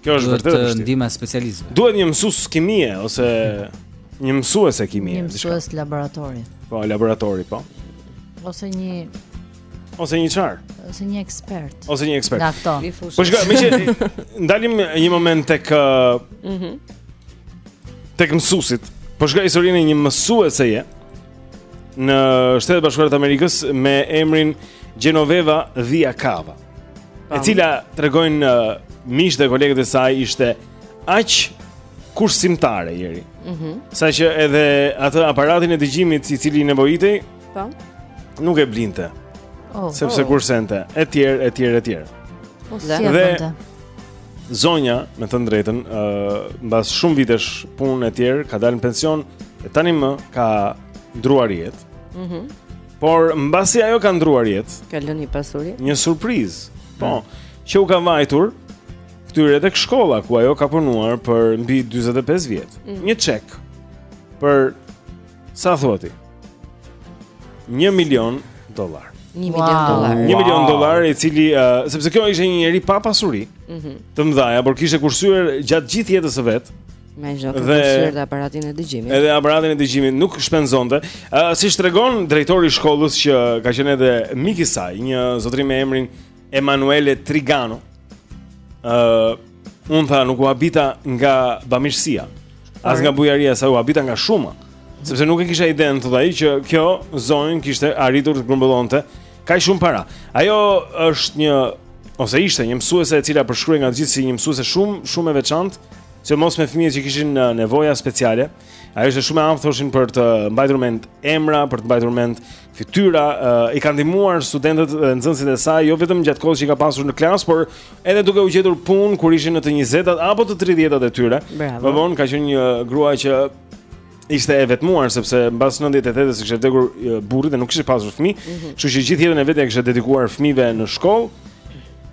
Kjo është vërtet vështirë. Duhet ndihma e specialistëve. Duhet një mësues kimie ose një mësuese kimie. Një mësues laboratori. Po, laboratori, po. Ose një ose një çar. Ose një ekspert. Ose një ekspert. Dakord. Po shkoj, meqë ndalim një moment tek ë mhm. tek mësuesit. Po shikoja historinë e një mësueseje në Shtetet e Bashkuara të Amerikës me emrin Genoveva Via Cava. e cila tregojnë uh, miqtë dhe kolegët e saj ishte aq kursimtare Ieri. Mhm. Mm sa që edhe atë aparatin e dëgjimit i cili i nevojitej, po. Nuk e blinte. Oh, sepse oh. kursente, etj, etj, etj. Po si e bënte? Dhe zonja, me thënë të drejtën, ë uh, mbas shumë vitesh punë etj, ka dalë në pension, e tani më ka ndruar jetë. Mhm. Mm Por mbasi ajo ka ndruar jetë. Ka lënë një pasuri. Një surprizë. Po, mm. që u ka vajtur këtyre tek shkolla ku ajo ka punuar për mbi 45 vjet. Mm. Një çek për sa thua ti? 1 milion dollar. 1 milion wow. dollar. 1 milion dollar i cili uh, sepse kjo ishte një njeri pa pasuri. Mm -hmm. Të mëdhaja, por kishte kursyer gjatë gjithë jetës së vet. Me gjë, kursyer dhe aparatin e dëgjimit Edhe aparatin e dëgjimit nuk shpenzonte uh, Si ç tregon drejtori i shkollës që ka qenë edhe mik i saj Një zotëri me emrin Emanuele Trigano uh, Unë tha nuk u habita nga bamirësia As nga bujaria sa u habita nga shuma Sepse nuk e kisha idenë tha që kjo zonja kishte arritur të grumbullonte kaq shumë para Ajo është një Ose ishte një mësuese e cila përshkruhej nga të gjithë si një mësuese shumë, shumë e veçantë Sidomos me fëmijët që kishin uh, nevoja speciale, ajo ishte shumë e aftë thoshin për të mbajtur mend emra, për të mbajtur mend fytyra, uh, i ka ndihmuar studentët dhe nxënësit e saj jo vetëm gjatë kohës që i ka pasur në klasë, por edhe duke u gjetur punë kur ishin në të 20-tat apo të 30-tat e tyre. Domethënë ka qenë një grua që ishte e vetmuar sepse mbas 98-s i kishte vdekur burri dhe nuk kishte pasur fëmijë, mm -hmm. kështu që gjithë jetën e vet ia kishte dedikuar fëmijëve në shkollë.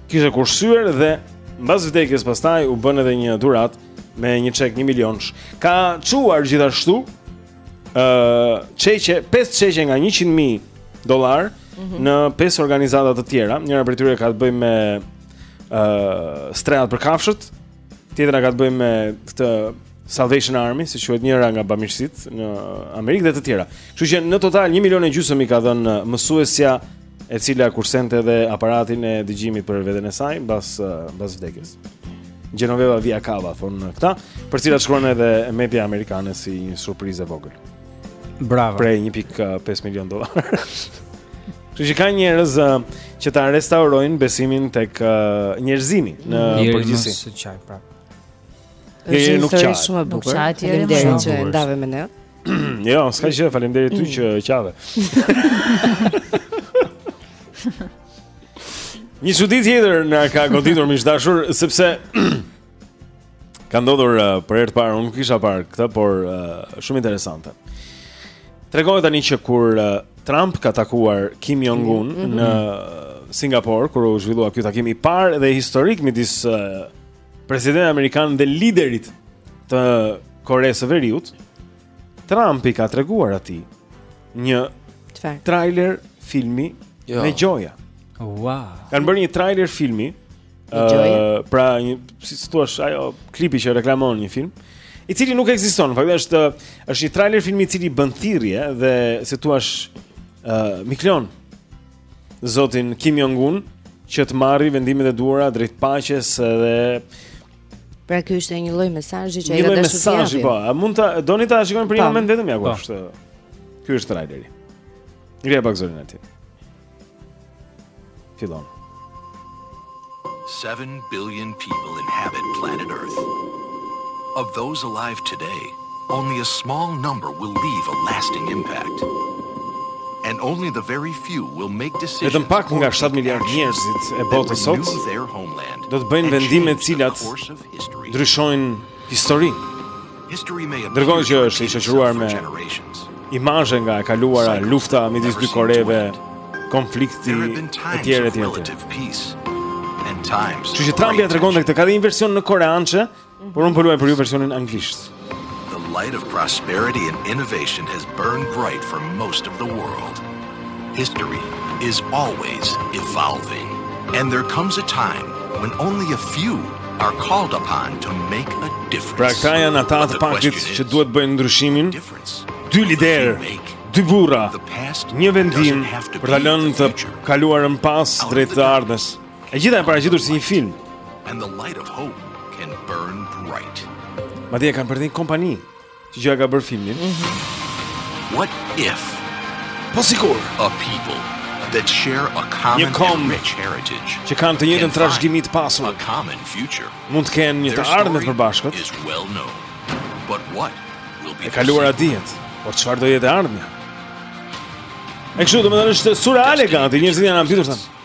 Kishte kursyer dhe mbas vdekjes pastaj u bën edhe një dhuratë me një çek 1 milionsh. Ka çuar gjithashtu ë uh, çeqe, 5 çeqe nga 100 mijë dollarë mm -hmm. në 5 organizata të tjera. Njëra prej tyre ka të bëjë me ë uh, strehat për kafshët. Tjetra ka të bëjë me këtë Salvation Army, si quhet njëra nga bamirësitë në Amerikë dhe të tjera. Kështu që në total 1 milion e gjysmë i ka dhënë uh, mësuesja e cila kursente dhe aparatin e dëgjimit për veten e saj mbas uh, mbas vdekjes. Genoveva Via Cava thonë këta, për të cilën shkruan edhe media amerikane si një surprizë e vogël. Bravo. Prej 1.5 uh, milion dollarë. Kështu që ka njerëz ë, që ta restaurojnë besimin tek ë, njerëzimi në përgjithësi. Mos qaj prap. Jeri Është një nuk histori qahet. shumë e Nuk bukur. qahet, Jeri, më Faleminderit shumë që e bukur. ndave me ne. Jo, s'ka gjë, faleminderit ty që qave. Një çudi tjetër na ka goditur miq të dashur, sepse Ka ndodhur uh, për herë të parë, unë nuk e kisha parë këtë, por uh, shumë interesante. Tregohet tani që kur uh, Trump ka takuar Kim Jong Un mm -hmm. në uh, Singapor, kur u zhvillua ky takim i parë dhe historik midis uh, presidentit amerikan dhe liderit të Koresë së Veriut, Trump i ka treguar atij një trailer filmi jo. me gjoja. Wow. Kanë bërë një trailer filmi Ëh, pra, një, si thua, ajo klipi që reklamon një film, i cili nuk ekziston, në fakt është, është një trailer filmi i cili bën thirrje dhe si thua, ëh, miklon zotin Kim Jong Un që të marrë vendimet e duhura drejt paqes dhe Pra ky është një lloj mesazhi që ai ka dashur të japë. Një lloj mesazhi po, a mund ta doni ta shikojmë për një moment vetëm ja ku është. Ky është traileri. Ngreja pak zërin aty. Fillon. 7 billion people inhabit planet Earth. Of those alive today, only a small number will leave a lasting impact. And only the very few will make decisions. Vetëm pak nga 7 miliard njerëzit e botës sot do të bëjnë vendime të cilat ndryshojnë historinë. Tregon që është i shoqëruar me imazhe nga e kaluara lufta midis dy Koreve, konflikti etj etj. Kështu që Trumpi ia tregonte këtë ka dhe një version në koreançe, por unë po luaj për ju versionin anglisht. The light of prosperity and innovation has burned bright for most of the world. History is always evolving and there comes a time when only a few are called upon to make a difference. Pra këta janë ata të paktit që duhet të bëjnë ndryshimin. Dy liderë, dy burra, një vendim për ta lënë të kaluarën pas drejt të ardhmes. E gjitha e paraqitur si një film. And the light of hope can burn bright. Madje kanë dhe një kompani Që gjoja ka bërë filmin mm -hmm. What if Po sikur A people that share a common një komb, and rich heritage Që kanë të njëjtën trashëgimi të pasur A common future Mund të kenë një të ardhme të përbashkët is well known But what will be E kaluara dihet Por çfarë do jetë e ardhmja E kështu domethënë është surreale gati njerëzit janë mpirë thënë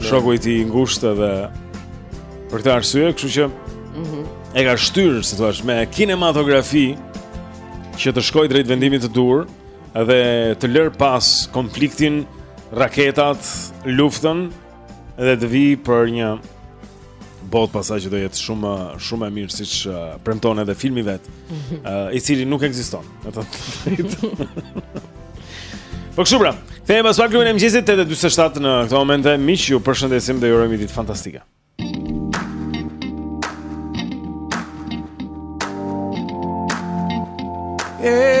Shoku i tij i ngushtë dhe për këtë arsye, kështu që mm -hmm. e ka shtyrë, si të thuash, me kinematografi që të shkojë drejt vendimit të duhur dhe të lërë pas konfliktin, raketat, luftën dhe të vijë për një botë pastaj që do jetë shumë më e mirë siç uh, premton edhe filmi vetë, uh, i cili nuk ekziston. Ato. Po kështu pra, kthehemi pas pak Klubi i mëngjesit 8:47 në këto momente miq ju përshëndesim dhe ju urojmë një ditë fantastike. Yeah.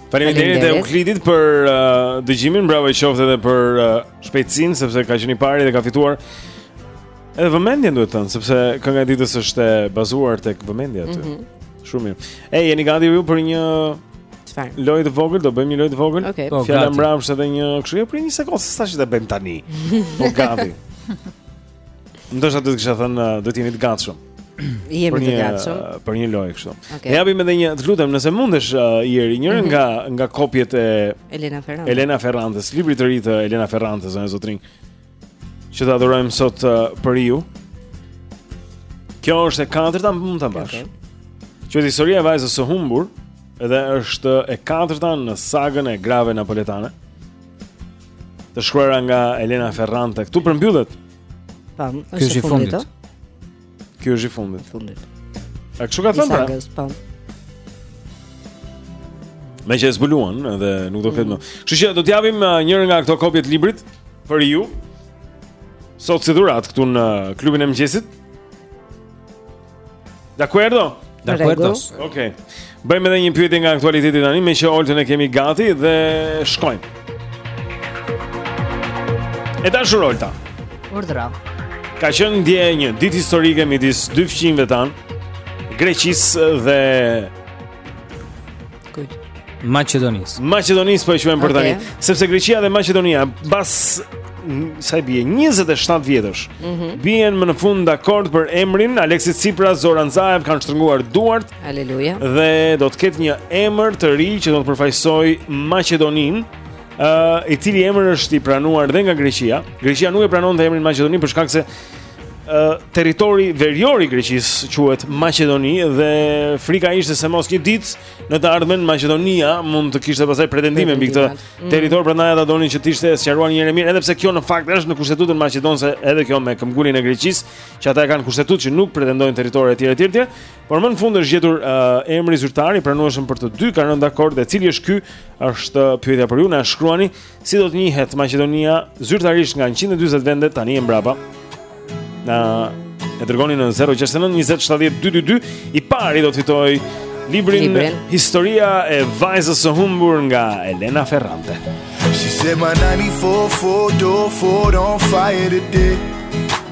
Faleminderit Euklidit për uh, dëgjimin, bravo i qoftë edhe për uh, shpejtësinë sepse ka qenë i pari dhe ka fituar. Edhe vëmendjen duhet thënë, sepse kënga e ditës është e bazuar tek vëmendja aty. Mm -hmm. Shumë mirë. Ej, jeni gati ju për një çfarë? Lojë të vogël, do bëjmë një lojë të vogël. Okay. Po, Fjala mbrapsht edhe një, kështu që për një sekondë sa që të bëjmë tani. Po gati. Ndoshta do të kisha thënë uh, do të jemi të gatshëm. Jemi të gatshëm. Uh, për një lojë kështu. Okay. Më jep edhe një, të lutem, nëse mundesh uh, Eri, njërën mm -hmm. nga nga kopjet e Elena Ferrantes. Elena Ferrantes, librat e rinj të Elena Ferrantes, zonë zotrin. Që ta dhurojmë sot uh, për ju. Kjo është e katërta, mund ta mbash. Okay. Quhet historia e vajzës së humbur, edhe është e katërta në sagën e grave napoletane. Të shkruara nga Elena Ferrante. Ktu përmbyllet. Pam, është i fundit. Ky është i fundit. Fundit. A kështu ka thënë? Pra? Pam. Meqë e zbuluan dhe nuk do ketë më Kështu që do t'ja japim uh, njërën nga këto kopjet e librit Për ju Sot si dhuratë këtu në klubin e mëngjesit Dakordo? Dakordo. Okej. Bëjmë edhe një pyetje nga aktualiteti tani, meqë Oltën e kemi gati dhe shkojmë. E dashur Olta. Urdhra. Ka qenë dje një ditë historike midis dy fqinjve tanë, Greqisë dhe Kujt? Maqedonisë. Maqedonisë po e quajmë për tani, okay. sepse Greqia dhe Maqedonia pas sa i bie 27 vjetesh. Mm -hmm. Bien më në fund dakord për emrin Alexis Tsipras, Zoran Zaev kanë shtrënguar duart. Aleluja. Dhe do të ketë një emër të ri që do të përfaqësojë Maqedoninë uh, i cili emër është i pranuar dhe nga Greqia. Greqia nuk e pranonte emrin Maqedoni për shkak se territori verior i Greqisë quhet Maqedoni dhe frika ishte se mos një ditë në të ardhmen Maqedonia mund të kishte pastaj pretendime mbi këtë mm. territor, prandaj ata donin që të ishte sqaruar një herë e mirë, edhe pse kjo në fakt është në kushtetutën maqedonase, edhe kjo me këmbënguljen e Greqisë, që ata e kanë në kushtetutë që nuk pretendojnë territore të tjera të tjera, por më në fund është gjetur uh, emri zyrtar i pranueshëm për të dy, kanë rënë dakord dhe cili është ky, është pyetja për ju, na shkruani Si do të njihet Maqedonia zyrtarisht nga 140 vende tani e mbrapa? Na e dërgoni në 069 20 70 222 i pari do të fitojë librin, librin Historia e vajzës së humbur nga Elena Ferrante. She set my 94 four door Ford on fire today.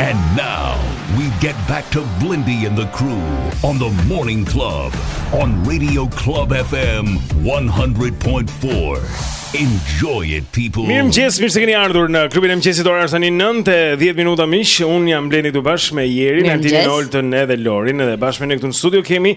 And now we get back to Blendi and the crew on the Morning Club on Radio Club FM 100.4. Enjoy it people. Mirëmëngjes, mirë se keni ardhur në klubin e mëngjesit ora është tani 9 e 10 minuta miq. Unë jam Blendi këtu bashkë me Jerin, Mirëmëngjes. Altinin, Oltën edhe Lorin edhe bashkë me ne këtu në studio kemi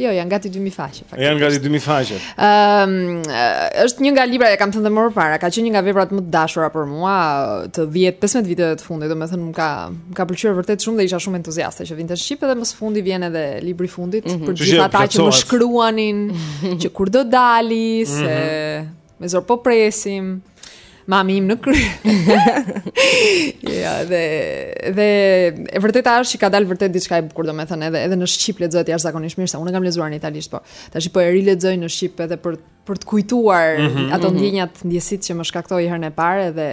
Jo, janë gati 2000 faqe faktikisht. Janë gati 2000 faqe. Ëm, um, është një nga librat që kam thënë dhe më përpara, ka qenë një nga veprat më të dashura për mua të 10-15 viteve të fundit, domethënë më ka më ka pëlqyer vërtet shumë dhe isha shumë entuziaste që vinte në shqip edhe më së fundi vjen edhe libri i fundit mm -hmm. për gjithë ata që më shkruanin që kur do dalë se mm -hmm. mezor po presim. Mami im në kry. ja, dhe dhe e e vërteta është që ka dalë vërtet diçka e bukur, domethënë edhe edhe në shqip lexohet jashtëzakonisht mirë, sa unë e kam lexuar në italisht, po tash po e rilexoj në shqip edhe për për të kujtuar mm -hmm, ato mhm. ndjenjat, mm -hmm. ndjesitë që më shkaktoi herën e parë dhe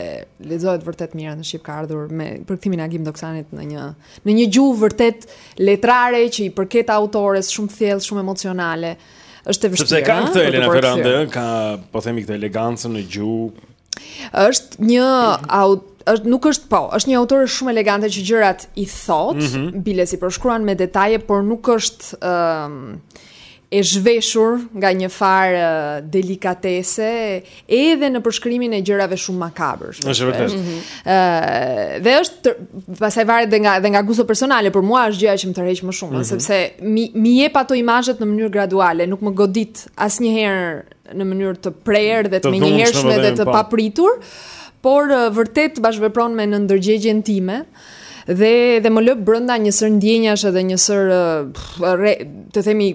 lexohet vërtet mirë në shqip ka ardhur me përkthimin e Agim Doksanit në një në një gjuhë vërtet letrare që i përket autores, shumë thellë, shumë emocionale. Është e vështirë. Sepse kanë këtë Elena Ferrante, ka po themi këtë elegancën në gjuhë. Është një aut është nuk është po, është një autore shumë elegante që gjërat i thotë, mm -hmm. biles i përshkruan me detaje, por nuk është ë um, e zhveshur nga një farë delikatese edhe në përshkrimin e gjërave shumë makabre. Është vërtet. Ëh, mhm. dhe është pastaj varet dhe nga dhe nga gusto personale, por mua është gjëja që më tërheq më shumë, mm -hmm. sepse m'i m'i jep ato imazhet në mënyrë graduale, nuk më godit asnjëherë në mënyrë të prerë dhe të, të menjëhershme dhe të po. papritur, por vërtet bashkëvepron me nënndërgjegjen time dhe dhe më lë brenda një sërë ndjenjash edhe një sërë të themi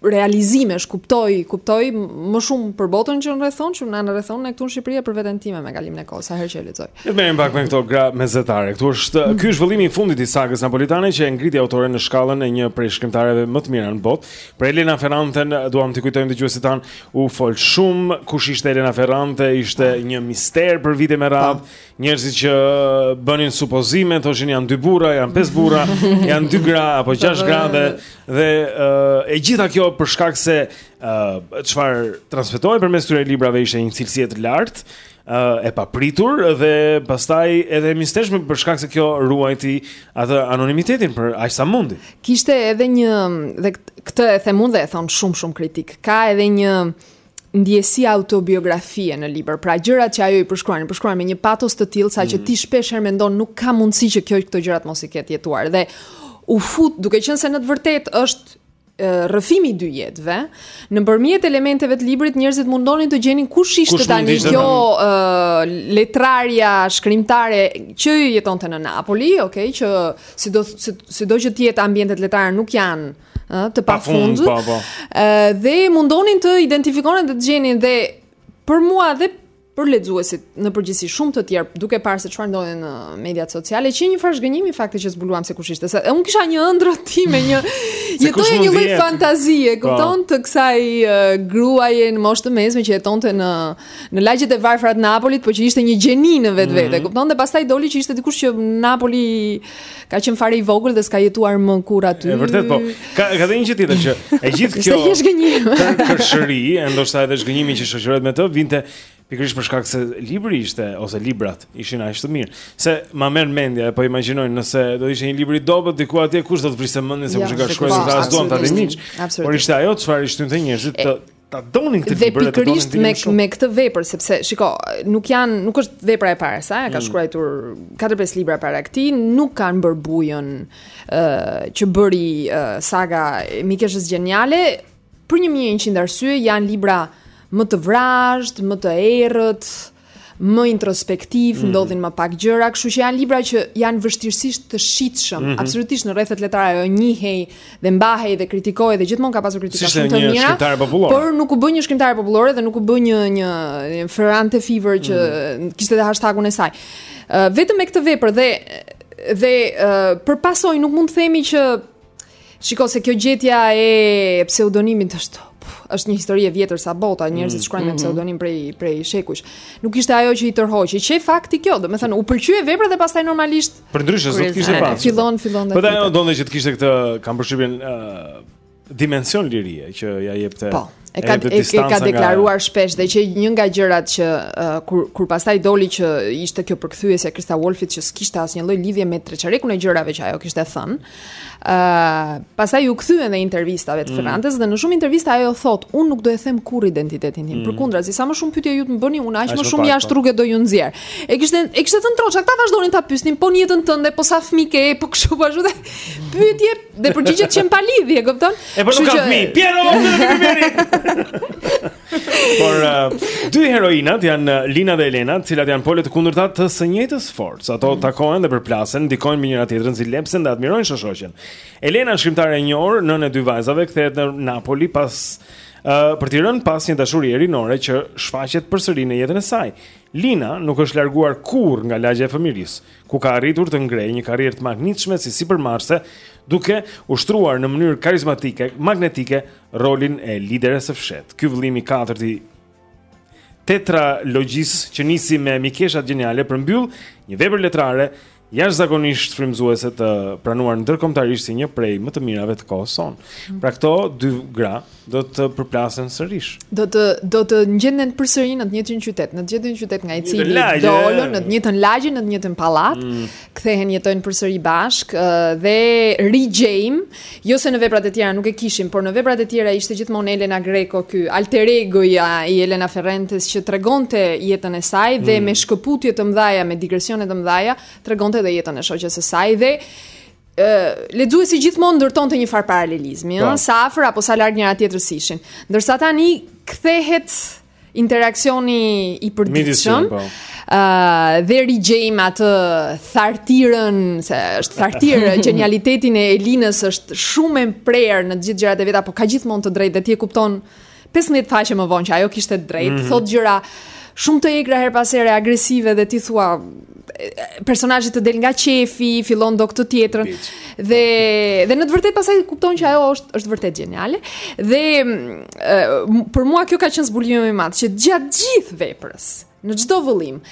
realizimesh, kuptoj, kuptoj më shumë për botën që na rrethon, që na rrethon ne këtu në Shqipëri e për veten time me kalimin e kohës, sa herë që e lexoj. Le të merremi pak me këto gra me zë tani. Këtu është mm. ky është vëllimi i fundit i sagës napolitane që e ngriti autoren në shkallën e një prej shkrimtareve më të mira në botë. Për Elena Ferranten duam t'i kujtojmë dëgjuesit tanë, u fol shumë kush ishte Elena Ferrante, ishte një mister për vite me radhë. Njerëzit që bënin supozime, thoshin janë dy burra, janë pesë burra, janë dy gra apo gjashtë gra dhe dhe uh, e gjitha kjo për shkak se çfarë uh, transmetohej përmes këtyre librave ishte një cilësi e lartë, uh, e papritur dhe pastaj edhe e mistershme për shkak se kjo ruajti atë anonimitetin për aq sa mundi. Kishte edhe një dhe këtë e them unë dhe e thonë shumë shumë kritikë. Ka edhe një ndjesi autobiografie në libër. Pra gjërat që ajo i përshkruan, i përshkruan me një patos të tillë saqë mm. ti shpeshherë mendon nuk ka mundësi që kjo këto gjërat mos i ketë jetuar. Dhe u fut, duke qenë se në të vërtetë është rrëfimi i dy jetëve, nëpërmjet elementeve të librit njerëzit mundonin të gjenin kush ishte tani kjo uh, letrarja shkrimtare që jetonte në Napoli, okay, që sido sido që të jetë ambientet letrare nuk janë ë të pafund. Po, po. Ë dhe mundonin të identifikonin dhe të gjenin dhe për mua dhe për lexuesit në përgjithësi shumë të tjerë, duke parë se çfarë ndodhi në mediat sociale qe një farë zhgënjimi fakti që zbuluam se kush ishte se unë kisha një ëndërr timen, një jetoja një lloj fantazie po. kupton të kësaj uh, gruaje në moshë të mesme që jetonte në në lagjet e varfra të Napolit por që ishte një gjeni në vetvete mm -hmm. kupton dhe pastaj doli që ishte dikush që Napoli Ka qenë fare i vogël dhe s'ka jetuar më kurrë aty. E vërtetë po. Ka ka dhënë një gjë tjetër që e gjithë kjo. Është zhgënjim. Kërshëri, e ndoshta edhe zhgënjimi që shoqërohet me të vinte pikërisht për shkak se libri ishte ose librat ishin aq të mirë. Se ma merr mendja, po imagjinoj nëse do ishte një libër i dobët diku atje kush do ta vriste mendjen se kush e ka shkruar këtë as duam ta dimë hiç. Por ishte ajo çfarë i shtynte njerëzit të ta donin këtë dhe libër dhe pikërisht me shumë. me këtë vepër sepse shiko, nuk janë nuk është vepra e parë e saj ka mm. shkruar 4-5 libra para këtij, nuk kanë bër bujën ë që bëri uh, saga e Mikeshës Gjeniale për 1100 arsye janë libra më të vrazhd, më të errët, ë më introspektivë, mm -hmm. ndodhin më pak gjëra, kështu që janë libra që janë vështirësisht të shitshëm. Mm -hmm. Absolutisht në rrethet letrare ajo njihej dhe mbahej dhe kritikohej dhe gjithmonë ka pasur kritika shumë të mira. Por nuk u bë një shkrimtare popullore dhe nuk u bë një një, një Ferrante Fever që mm -hmm. kishte edhe hashtagun e saj. Uh, vetëm me këtë vepër dhe dhe uh, për pasojë nuk mund të themi që Shiko se kjo gjetja e pseudonimit është është një histori e vjetër sa bota, njerëzit mm. shkruajnë me mm-hmm. pseudonim prej prej shekujsh. Nuk ishte ajo që i tërhoqi, qe fakti që, do të thënë u pëlqye vepra dhe pastaj normalisht Përndryshe s'do t' kishte pas. Fillon, fillon dhe. Po ajo donte që të kishte këtë kam përshtypjen uh, dimension lirie që ia jepte. Po. E ka e, e ka deklaruar nga... shpesh dhe që një nga gjërat që uh, kur kur pastaj doli që ishte kjo përkthyesja e Krista Wolfit që s'kishte asnjë lloj lidhje me treçarekun e gjërave që ajo kishte thënë, Ëh, uh, pastaj u kthyen dhe intervistave të mm. Ferrantes dhe në shumë intervista ajo thot, un nuk do e them kurr identitetin tim. Mm. Përkundrazi, sa më shumë pyetje ju të më bëni, un aq më shumë jashtë po. rrugë do ju nxjerr. E kishte e kishte thënë troç, ata vazhdonin ta pyesnin po në jetën tënde, po sa fëmijë ke, po kështu po ashtu. Pyetje dhe përgjigjet qen pa lidhje, kupton? E po nuk ka fëmijë. Piero, nuk e Por uh, dy heroinat janë eh, Lina dhe Elena, të cilat janë pole të kundërta të së njëjtës forcë. Ato mm. takohen dhe përplasen, ndikojnë mbi njëra tjetrën, zilepsen dhe admirojnë shoshoqen. Elena, shkrimtare e njohur, nënë e dy vajzave, kthehet në Napoli pas uh, për t'i rënë pas një dashurie rinore që shfaqet përsëri në jetën e saj. Lina nuk është larguar kurrë nga lagja e fëmijërisë, ku ka arritur të ngrejë një karrierë të mahnitshme si sipërmarrëse, duke ushtruar në mënyrë karizmatike, magnetike rolin e lideres së fshehtë. Ky vëllim i katërt i tetralogjisë që nisi me Mikesha Gjeniale përmbyll një vepër letrare jashtëzakonisht frymëzuese të pranuar ndërkombëtarisht si një prej më të mirave të kohës sonë. Mm. Pra këto dy gra do të përplasen sërish. Do të do të gjenden përsëri në të njëjtin qytet, në të njëjtin qytet nga i cili dolën, në të njëjtën lagje, në të njëjtin pallat. Mm. kthehen jetojnë përsëri bashkë dhe rigjejm, jo se në veprat e tjera nuk e kishim, por në veprat e tjera ishte gjithmonë Elena Greco ky, alter egoja i Elena Ferrantes që tregonte jetën e saj dhe mm. me shkëputje të mëdha, me digresione të mëdha, tregonte edhe jetën e shoqes së saj dhe lexuesi gjithmonë ndërtonte një farë paralelizmi, ëh, po. sa afër apo sa larg njëra tjetrës ishin. Ndërsa tani kthehet interaksioni i përditshëm. Po. Ëh, uh, dhe rigjejmë atë thartirën, se është thartirë, gjenialitetin e Linës është shumë e prerë në të gjithë gjërat e veta, po ka gjithmonë të drejtë dhe ti e kupton 15 faqe më vonë që ajo kishte drejtë, mm -hmm. thotë gjëra shumë të egra herë pas here agresive dhe ti thua personazhi të del nga qefi, fillon do këtë tjetrën dhe dhe në të vërtetë pastaj kupton që ajo është është vërtet gjeniale dhe mm, për mua kjo ka qenë zbulimi më i madh që gjatë gjithë veprës, në çdo vëllim,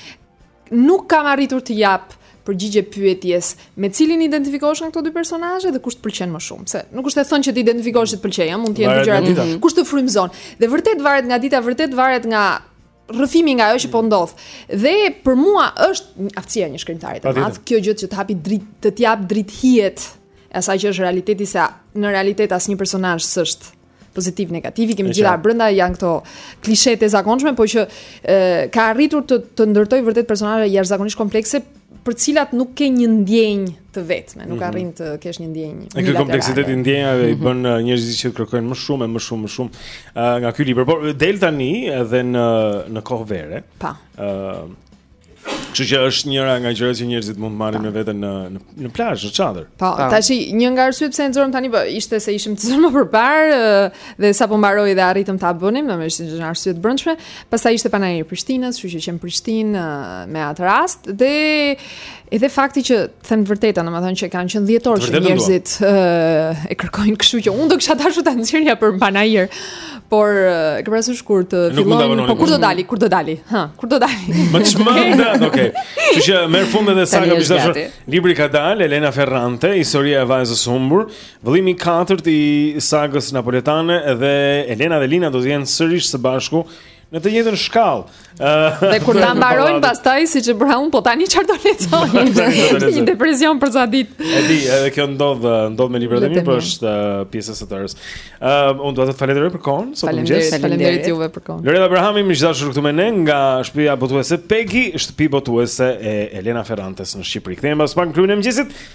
nuk kam arritur të jap përgjigje pyetjes me cilin identifikohesh nga këto dy personazhe dhe kush të pëlqen më shumë, se nuk është e thënë që të identifikohesh të pëlqejë, mund të jenë dy gjëra të tjera. Kush të frymëzon? Dhe vërtet varet nga dita, vërtet varet nga rrëfimi nga ajo që po mm. ndodh. Dhe për mua është aftësia e një shkrimtari të madh, kjo gjë që të hapi dritë, të të japë dritëhijet e asaj që është realiteti se në realitet asnjë personazh s'është pozitiv negativ, i kemi gjitha brenda janë këto klishet e zakonshme, por që e, ka arritur të të ndërtojë vërtet personazhe jashtëzakonisht komplekse për cilat nuk ke një ndjenjë të vetme, nuk mhm. arrin të kesh një ndjenjë. Ai ky kompleksitet i ndjenjave i mhm. bën uh, njerëzit që kërkojnë më shumë e më shumë më shumë uh, nga ky libër. Por del tani edhe në në kohë vere. Pa. Ëh. Uh, Kështu që është njëra nga gjërat që njerëzit mund të marrin me veten në në, në plazh, në çadër. Po, tash një nga arsyet pse nxorëm tani po ishte se ishim të zënë më përpara dhe sapo mbaroi dhe arritëm ta bënim, domethënë është një arsye të brendshme. Pastaj ishte panairi i Prishtinës, kështu që qe në Prishtinë me atë rast dhe edhe fakti që them të vërtetën, domethënë që ka në dhjetor që njerëzit e, e kërkojnë, kështu që unë do kisha dashur ta nxjerrja për panair. Por e ke parasysh kur të fillon, po kur do dali, kur do dali? Hë, kur do dali? Më çmend, okay. Kështu që merr fund edhe saga bishë. Libri ka dalë Elena Ferrante, Historia e vajzës humbur, Vëllimi i katërt i sagës napoletane dhe Elena dhe Lina do të jenë sërish së bashku në të njëjtën shkallë. Ëh. Dhe kur ta mbarojnë pastaj siç e bëra unë, po tani çfarë do lexoni? Një depresion për sa ditë. E di, edhe kjo ndodh ndodh me librat e mirë, por është uh, pjesë e së tërës. Ëm, ehm, uh, unë dua t'ju falenderoj për kohën, sot mëngjes. Faleminderit juve për kohën. Loreta Bërhami gjithashtu këtu me ne nga shtëpia botuese Pegi, shtëpi botuese e Elena Ferrantes në Shqipëri. Kthehemi pas pak në klubin e mëngjesit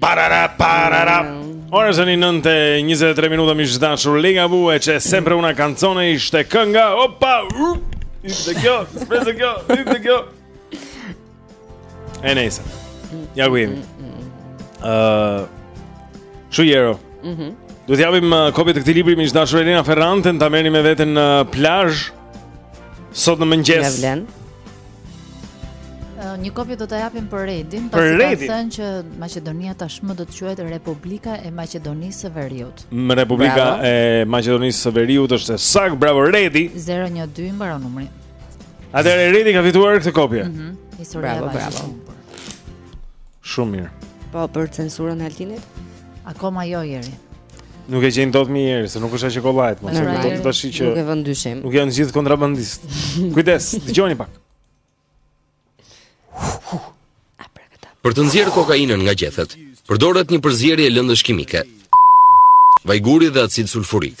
Parara parara. Ora është 9:23 minuta miq të dashur Ligabue c'è sempre una canzone ishte kënga. Opa! Ishte kjo, ishte kjo, ishte kjo. E nejse. Ja ku jemi. Ëh. Shu jero. Mhm. Do të japim uh, kopje të këtij libri miq të dashur Elena Ferrante, ta merrni me vete në plazh. Sot në mëngjes. Ia vlen. Një kopje do ta japim për Redin, pasi ka thënë që Maqedonia tashmë do të quhet Republika e Maqedonisë së Veriut. Republika, bravo, e Maqedonisë së Veriut është e saktë, bravo Redi. 012 mbaron numri. Atëherë Redi ka fituar këtë kopje. Mhm. Mm Historia bravo, bravo. Shumë mirë. Po për censurën e Altinit? Akoma njeri. Nuk e gjejnë dot njeri, se nuk është aq e kollajtë, mos e kuptoj të tash që nuk e vë në dyshim. Nuk janë të gjithë kontrabandistë. Kujdes, dëgjoni pak. Për të nxjerrë kokainën nga gjethet, përdoret një përzierje lëndësh kimike, vajguri dhe acid sulfurik.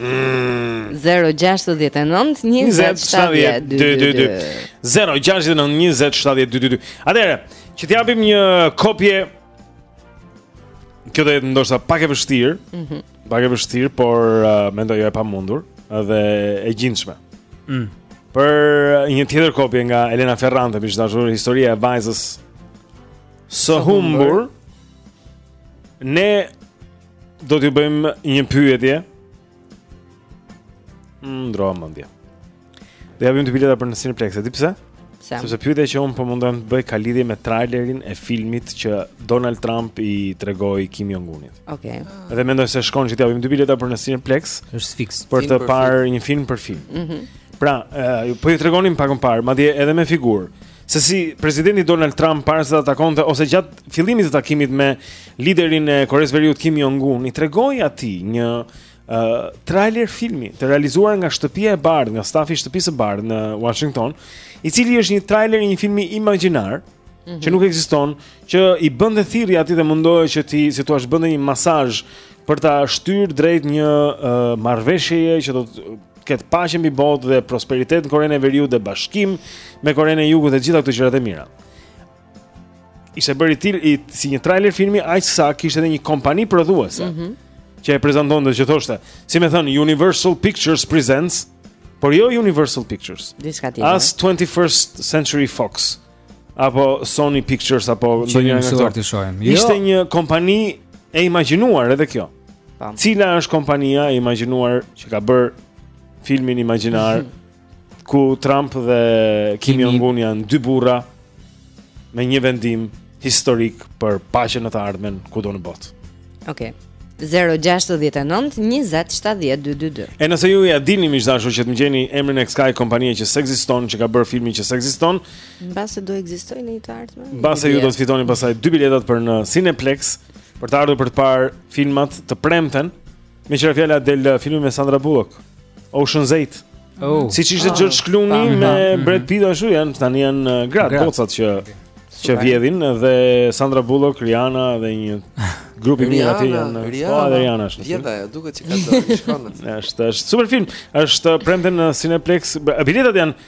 0-6-19-20-7-2-2-2 Atëherë, që t'japim një kopje Kjo do jetë ndoshta pak e vështirë mm -hmm. Pak e vështirë, por uh, mendoj jo e pamundur Dhe e gjindshme mm. Për uh, një tjetër kopje nga Elena Ferrante miq të dashur Historia e vajzës Së humbur Ne Do t'ju bëjmë një pyetje. Mm, ndërrova mendje. Do japim dy bileta për në Cineplex, e di pse? Pse? Sepse pyetja që unë po mendoj të bëj ka lidhje me trailerin e filmit që Donald Trump i tregoi Kim Jong Unit. Okej. Okay. Dhe mendoj se shkon që të japim dy bileta për në Cineplex. Është fiks. Për të parë një film për film. Mhm. Mm pra, uh, po ju tregonim pak më parë, madje edhe me figurë. se si presidenti Donald Trump para se ta takonte ose gjatë fillimit të takimit me liderin e Koresë së Veriut Kim Jong Un i tregoi atij një uh, trailer filmi të realizuar nga shtëpia e bardhë, nga stafi i shtëpisë së bardhë në Washington, i cili është një trailer i një filmi imagjinar mm -hmm. që nuk ekziston, që i bënte thirrje atij dhe mundohej që t'i, si t'ju them, bënte një masazh për ta shtyrë drejt një uh, marrëveshjeje që do të të ketë paqe mbi botë dhe prosperitet në Korenë e Veriut dhe bashkim me Korenë e Jugut dhe të gjitha këto gjërat e mira. Ishte bërë i tëri si një trailer filmi aq sa kishte edhe një kompani prodhuese. Mm -hmm. Që e prezantonte që thoshte, si me thënë Universal Pictures presents, por jo Universal Pictures. Diçka tjetër. As 21st Century Fox. apo Sony Pictures apo ndonjë nga këto. Jo. Ishte një kompani e imagjinuar edhe kjo. Tam. Cila është kompania e imagjinuar që ka bërë filmin imagjinar ku Trump dhe Kim Jong Un janë dy burra me një vendim historik për paqen në të ardhmen kudo në botë. Okej. Okay. 0-6-9-20-7-2-2-2 E nëse ju ia dilni miq të dashur që të më gjeni emrin e kësaj kompanije që s'ekziston Që ka bërë filmin që s'ekziston Mbase do ekzistojë në të ardhmen Mbase ju do të fitoni pastaj dy biletat për në Cineplex Për të ardhur për të parë filmat të premten Meqë ra fjala del uh, filmi me Sandra Bullock Ocean's 8 oh. Siç ishte oh. George Clooney oh. me mm-hmm. Brad Pitt Ashtu janë, tani janë uh, gratë gocat që, që vjedhin Dhe Sandra Bullock, Rihanna dhe një grup i mirë aty janë uh, Rihanna, po, Rihanna është Vjedha e, duke që ka të shkonët është, është super film Është të premten në Cineplex Biletat janë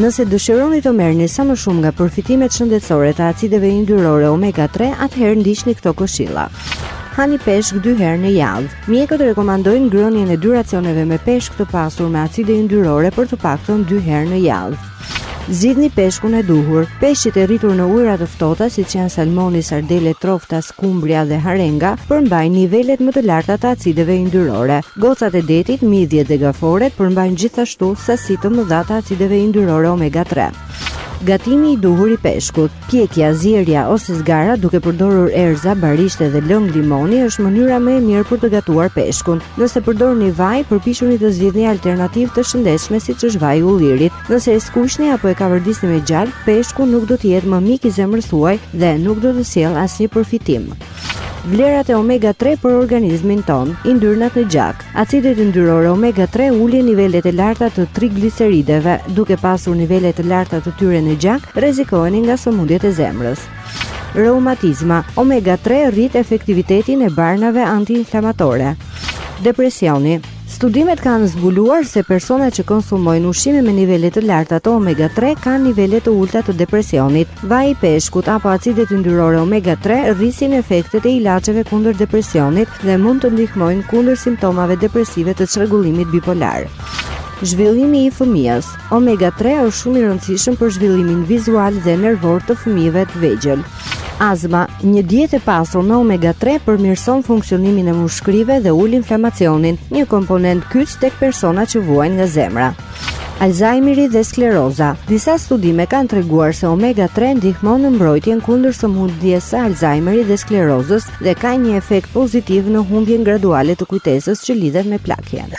Nëse dëshironi të merrni sa më shumë nga përfitimet shëndetësore të acideve yndyrore omega 3, atëherë ndiqni këto këshilla. Hani peshk dy herë në javë. Mjekët rekomandojnë ngrënien e dy racioneve me peshk të pasur me acide yndyrore për të paktën dy herë në javë. Zgjidhni peshkun e duhur. Peshqit e rritur në ujëra të ftohta, siç janë salmoni, sardelet, trofta, Skumbria dhe Harenga përmbajnë nivelet më të larta të acideve yndyrore. Gocat e detit, midhjet dhe gaforet përmbajnë gjithashtu sasi të mëdha të acideve yndyrore omega 3. Gatimi i duhur i peshkut. Pjekja, zierja ose zgara duke përdorur erëza, barishte dhe lëng limoni është mënyra më e mirë për të gatuar peshkun. Nëse përdorni vaj, përpiquni të zgjidhni një alternativë të shëndetshme siç është vaji i ullirit. Nëse e skuqni apo e kavërdisni me gjalpë, peshku nuk do të jetë më mik i zemrës suaj dhe nuk do të sjellë asnjë përfitim. Vlerat e omega 3 për organizmin tonë, yndyrnat në gjak. Acidet yndyrore omega 3 ulin nivelet e larta të triglicerideve, duke pasur nivele të larta të tyre në gjak, rrezikoheni nga sëmundjet e zemrës. Reumatizma, omega 3 rrit efektivitetin e barnave antiinflamatore. Depresioni, Studimet kanë zbuluar se personat që konsumojnë ushqime me nivele të larta të omega 3 kanë nivele të ulëta të depresionit. Vaji i peshkut apo acidet yndyrore omega 3 rrisin efektet e ilaçeve kundër depresionit dhe mund të ndihmojnë kundër simptomave depresive të çrregullimit bipolar. Zhvillimi i fëmijës. Omega 3 është shumë i rëndësishëm për zhvillimin vizual dhe nervor të fëmijëve të vegjël. Azma, një dietë e pasur me omega 3 përmirëson funksionimin e mushkërive dhe ul inflamacionin, një komponent kyç tek personat që vuajnë nga zemra. Alzheimeri dhe skleroza. Disa studime kanë treguar se omega 3 ndihmon në mbrojtjen kundër sëmundjes së Alzheimerit dhe sklerozës dhe ka një efekt pozitiv në humbjen graduale të kujtesës që lidhet me plakjen.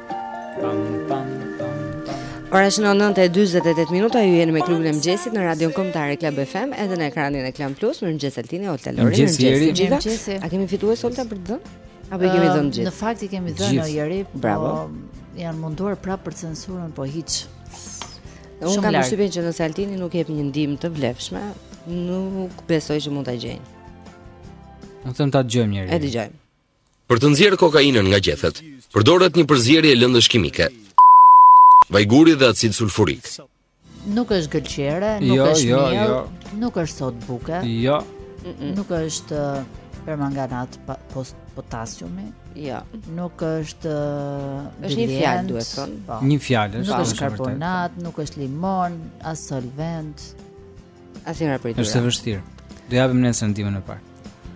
Ora është 9:48 minuta, ju jeni me klubin e mëngjesit në Radion Kombëtare Club FM, edhe në ekranin e Klan Plus, mirëmëngjes Altini Olta Lori. Mëngjes Jeri. Mëngjes. A kemi fituar solta për të dhënë? Apo i kemi dhënë gjithë? Në fakt i kemi dhënë Jeri. Po Bravo. Janë munduar prapë për censurën, po hiç. Unë kam përshtypjen që nëse Altini nuk jep një ndihmë të vlefshme, nuk besoj që mund ta gjejnë. Unë them ta dëgjojmë Jeri. E dëgjojmë. Për të nxjerrë kokainën nga gjethet, përdoret një përzierje lëndësh kimike, vajguri dhe acid sulfurik. Nuk është gëlqere, nuk jo, është jo, miell, jo. nuk është sodë buke. Jo. Nuk është permanganat pot potasiumi. Jo. Nuk është është një fjalë duhet thon. Po. Një fjalë është. Nuk është karbonat, nuk është limon, as solvent. Asnjëra prej tyre. Është e vështirë. Do japim nesër ndihmën e parë.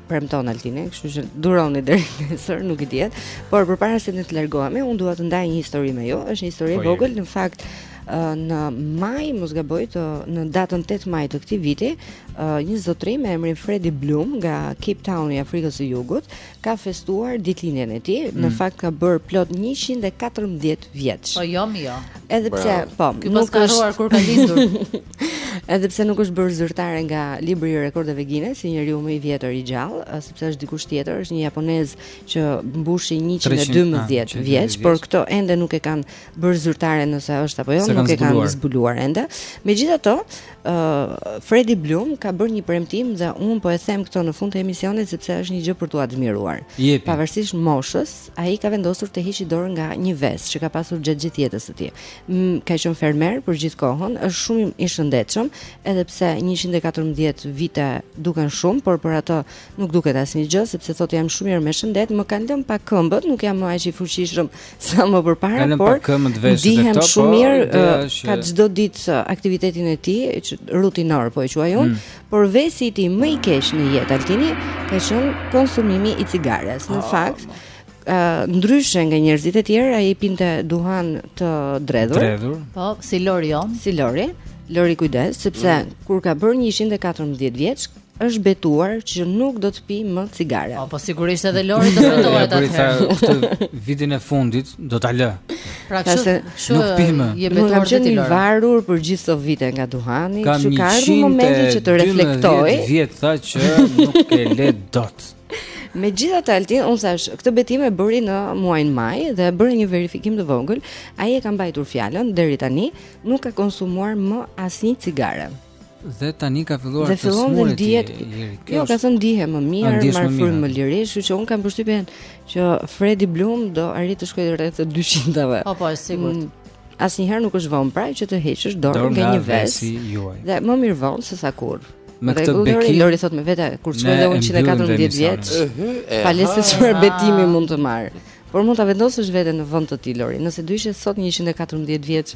Premton Altini, kështu që duroni deri nesër, nuk i dihet. Por përpara se ne të largohemi, unë dua të ndaj një histori me ju. Është një histori e po, vogël, në fakt në maj, mos gaboj të në datën 8 maj të këtij viti, një zotëri me emrin Fredie Blom nga Cape Town i Afrikës së Jugut ka festuar ditëlindjen e tij. Mm. Në fakt ka bërë plot 114 vjeç. Po jo, jo. Edhe pse, po, Ky nuk ka shkuar kur ka lindur. Edhe pse nuk është bërë zyrtare nga libri i rekordeve Guinness, si njeriu më i vjetër i gjallë, sepse është dikush tjetër, është një japonez që mbushi 112 ah, vjeç, por këto ende nuk e kanë bërë zyrtare nëse është apo jo, nuk e kanë zbuluar ende. Megjithatë, ë uh, Fredie Blom ka bërë një premtim dhe unë po e them këto në fund të emisionit sepse është një gjë për t'u admiruar. Pavarësisht moshës, Ai ka vendosur të hiqë dorë nga një ves që ka pasur gjatë gjithë jetës së tij. Mm, ka qenë fermer për gjithë kohën, është shumë i shëndetshëm, edhe pse 114 vite duken shumë, por për atë nuk duket asnjë gjë, sepse thotë jam shumë mirë me shëndet, më kanë lënë pak këmbët, nuk jam më aq i fuqishëm sa më përpara, por ndihem shumë po, mirë, ka çdo ditë aktivitetin e tij, rutinor po e quaj unë. Mm. Por vesi i tij më i keq në jetë Altini ka qenë konsumimi i cigares. Në ah. fakt, uh, ndryshe nga njerëzit e tjerë, ai pinte duhan të dredhur. Dredhur. Po, si Lori jo. Si Lori. Lori kujdes, sepse mm. kur ka bërë 114 vjeç, është betuar që nuk do të pijë më cigare. Po, po sigurisht edhe Lori do të betohet atëherë. Këtë vitin e fundit Do ta lë. Pra kështu që nuk pi më. Unë kam qenë i varur për gjithë këto vite nga duhani, kështu ka ardhur momenti që të reflektoj. Kam 112 vjet tha që nuk e lë dot. Megjithatë Altin, unë thashë, këtë betim e bëri në muajin maj dhe e bëra një verifikim të vogël. Ai e ka mbajtur fjalën deri tani, nuk ka konsumuar më asnjë cigare. Dhe tani ka filluar të smuret. Dhe fillon të ndihet. Jo, ka thënë ndihem më mirë, marr frymë më lirish, kështu që un kam përshtypjen që Freddy Bloom do arrit të shkojë rreth 200-tave. Po, po, është e sigurt. Mm, asnjëherë nuk është vonë pra që të heqësh dorën nga një ves. Dhe më mirë vonë se sa kurrë. Me këtë bekim Lori thot me vete kur shkon në 114 vjeç. Vallë se çfarë betimi mund të marr. Por mund ta vendosësh veten në vend të tij Lori, nëse do ishe sot 114 vjeç,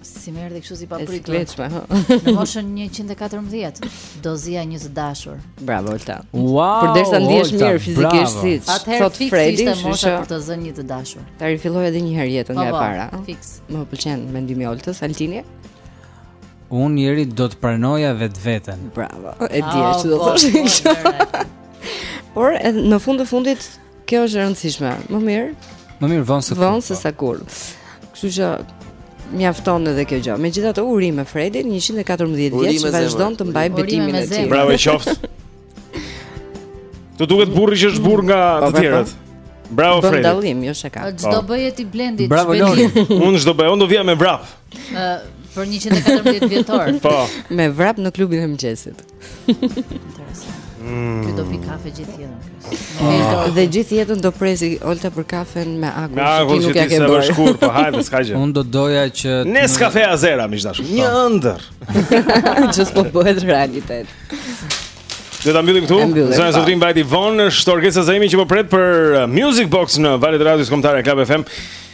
Si më erdhi kështu si papritur. Është këndshme, ha. Në moshën 114, do zija një të dashur. Bravo Olta. Wow, Përderisa ndihesh mirë fizikisht siç thotë Fredi, ishte mosha për të zënë një të dashur. Ta rifilloj edhe një herë jetën nga e para. Fiks. Më pëlqen mendimi i Oltës, Altini. Unë njeri do të pranoja vetveten. Bravo. E di që do të thosh kështu. Por në fund të fundit Kjo është e rëndësishme. Më mirë. Më mirë vonë se kurrë. Vonë se po. sa kurrë. Kështu që mjafton edhe kjo gjë. Megjithatë urime Fredit 114 vjeç që vazhdon të mbajë betimin e tij. Bravo qoftë. Tu duket burri që është burr nga të tjerët. Bravo Fredi. Dallim, jo shaka. Ç'do bëje ti Blendi. Bravo Lori. Unë ç'do bëj, unë do vija me vrap. Ë, për 114 vjetor. Po. Me vrap në klubin e mëngjesit. Mm. Ky do pi kafe gjithë jetën. Ah. Dhe gjithë jetën do presi Olta për kafen me akull. Me akull që ti s'e bësh kurrë, po hajde s'ka gjë. Unë do doja që Nescafe Azera mi dashur. Një po. ëndërr. Që s'po bëhet realitet. Do ta mbyllim këtu. Zonja po. zotërinj vajti von, Ç'orkestra Zaimi që po pret për uh, Music Box në valët e Radios Kombëtare Club FM.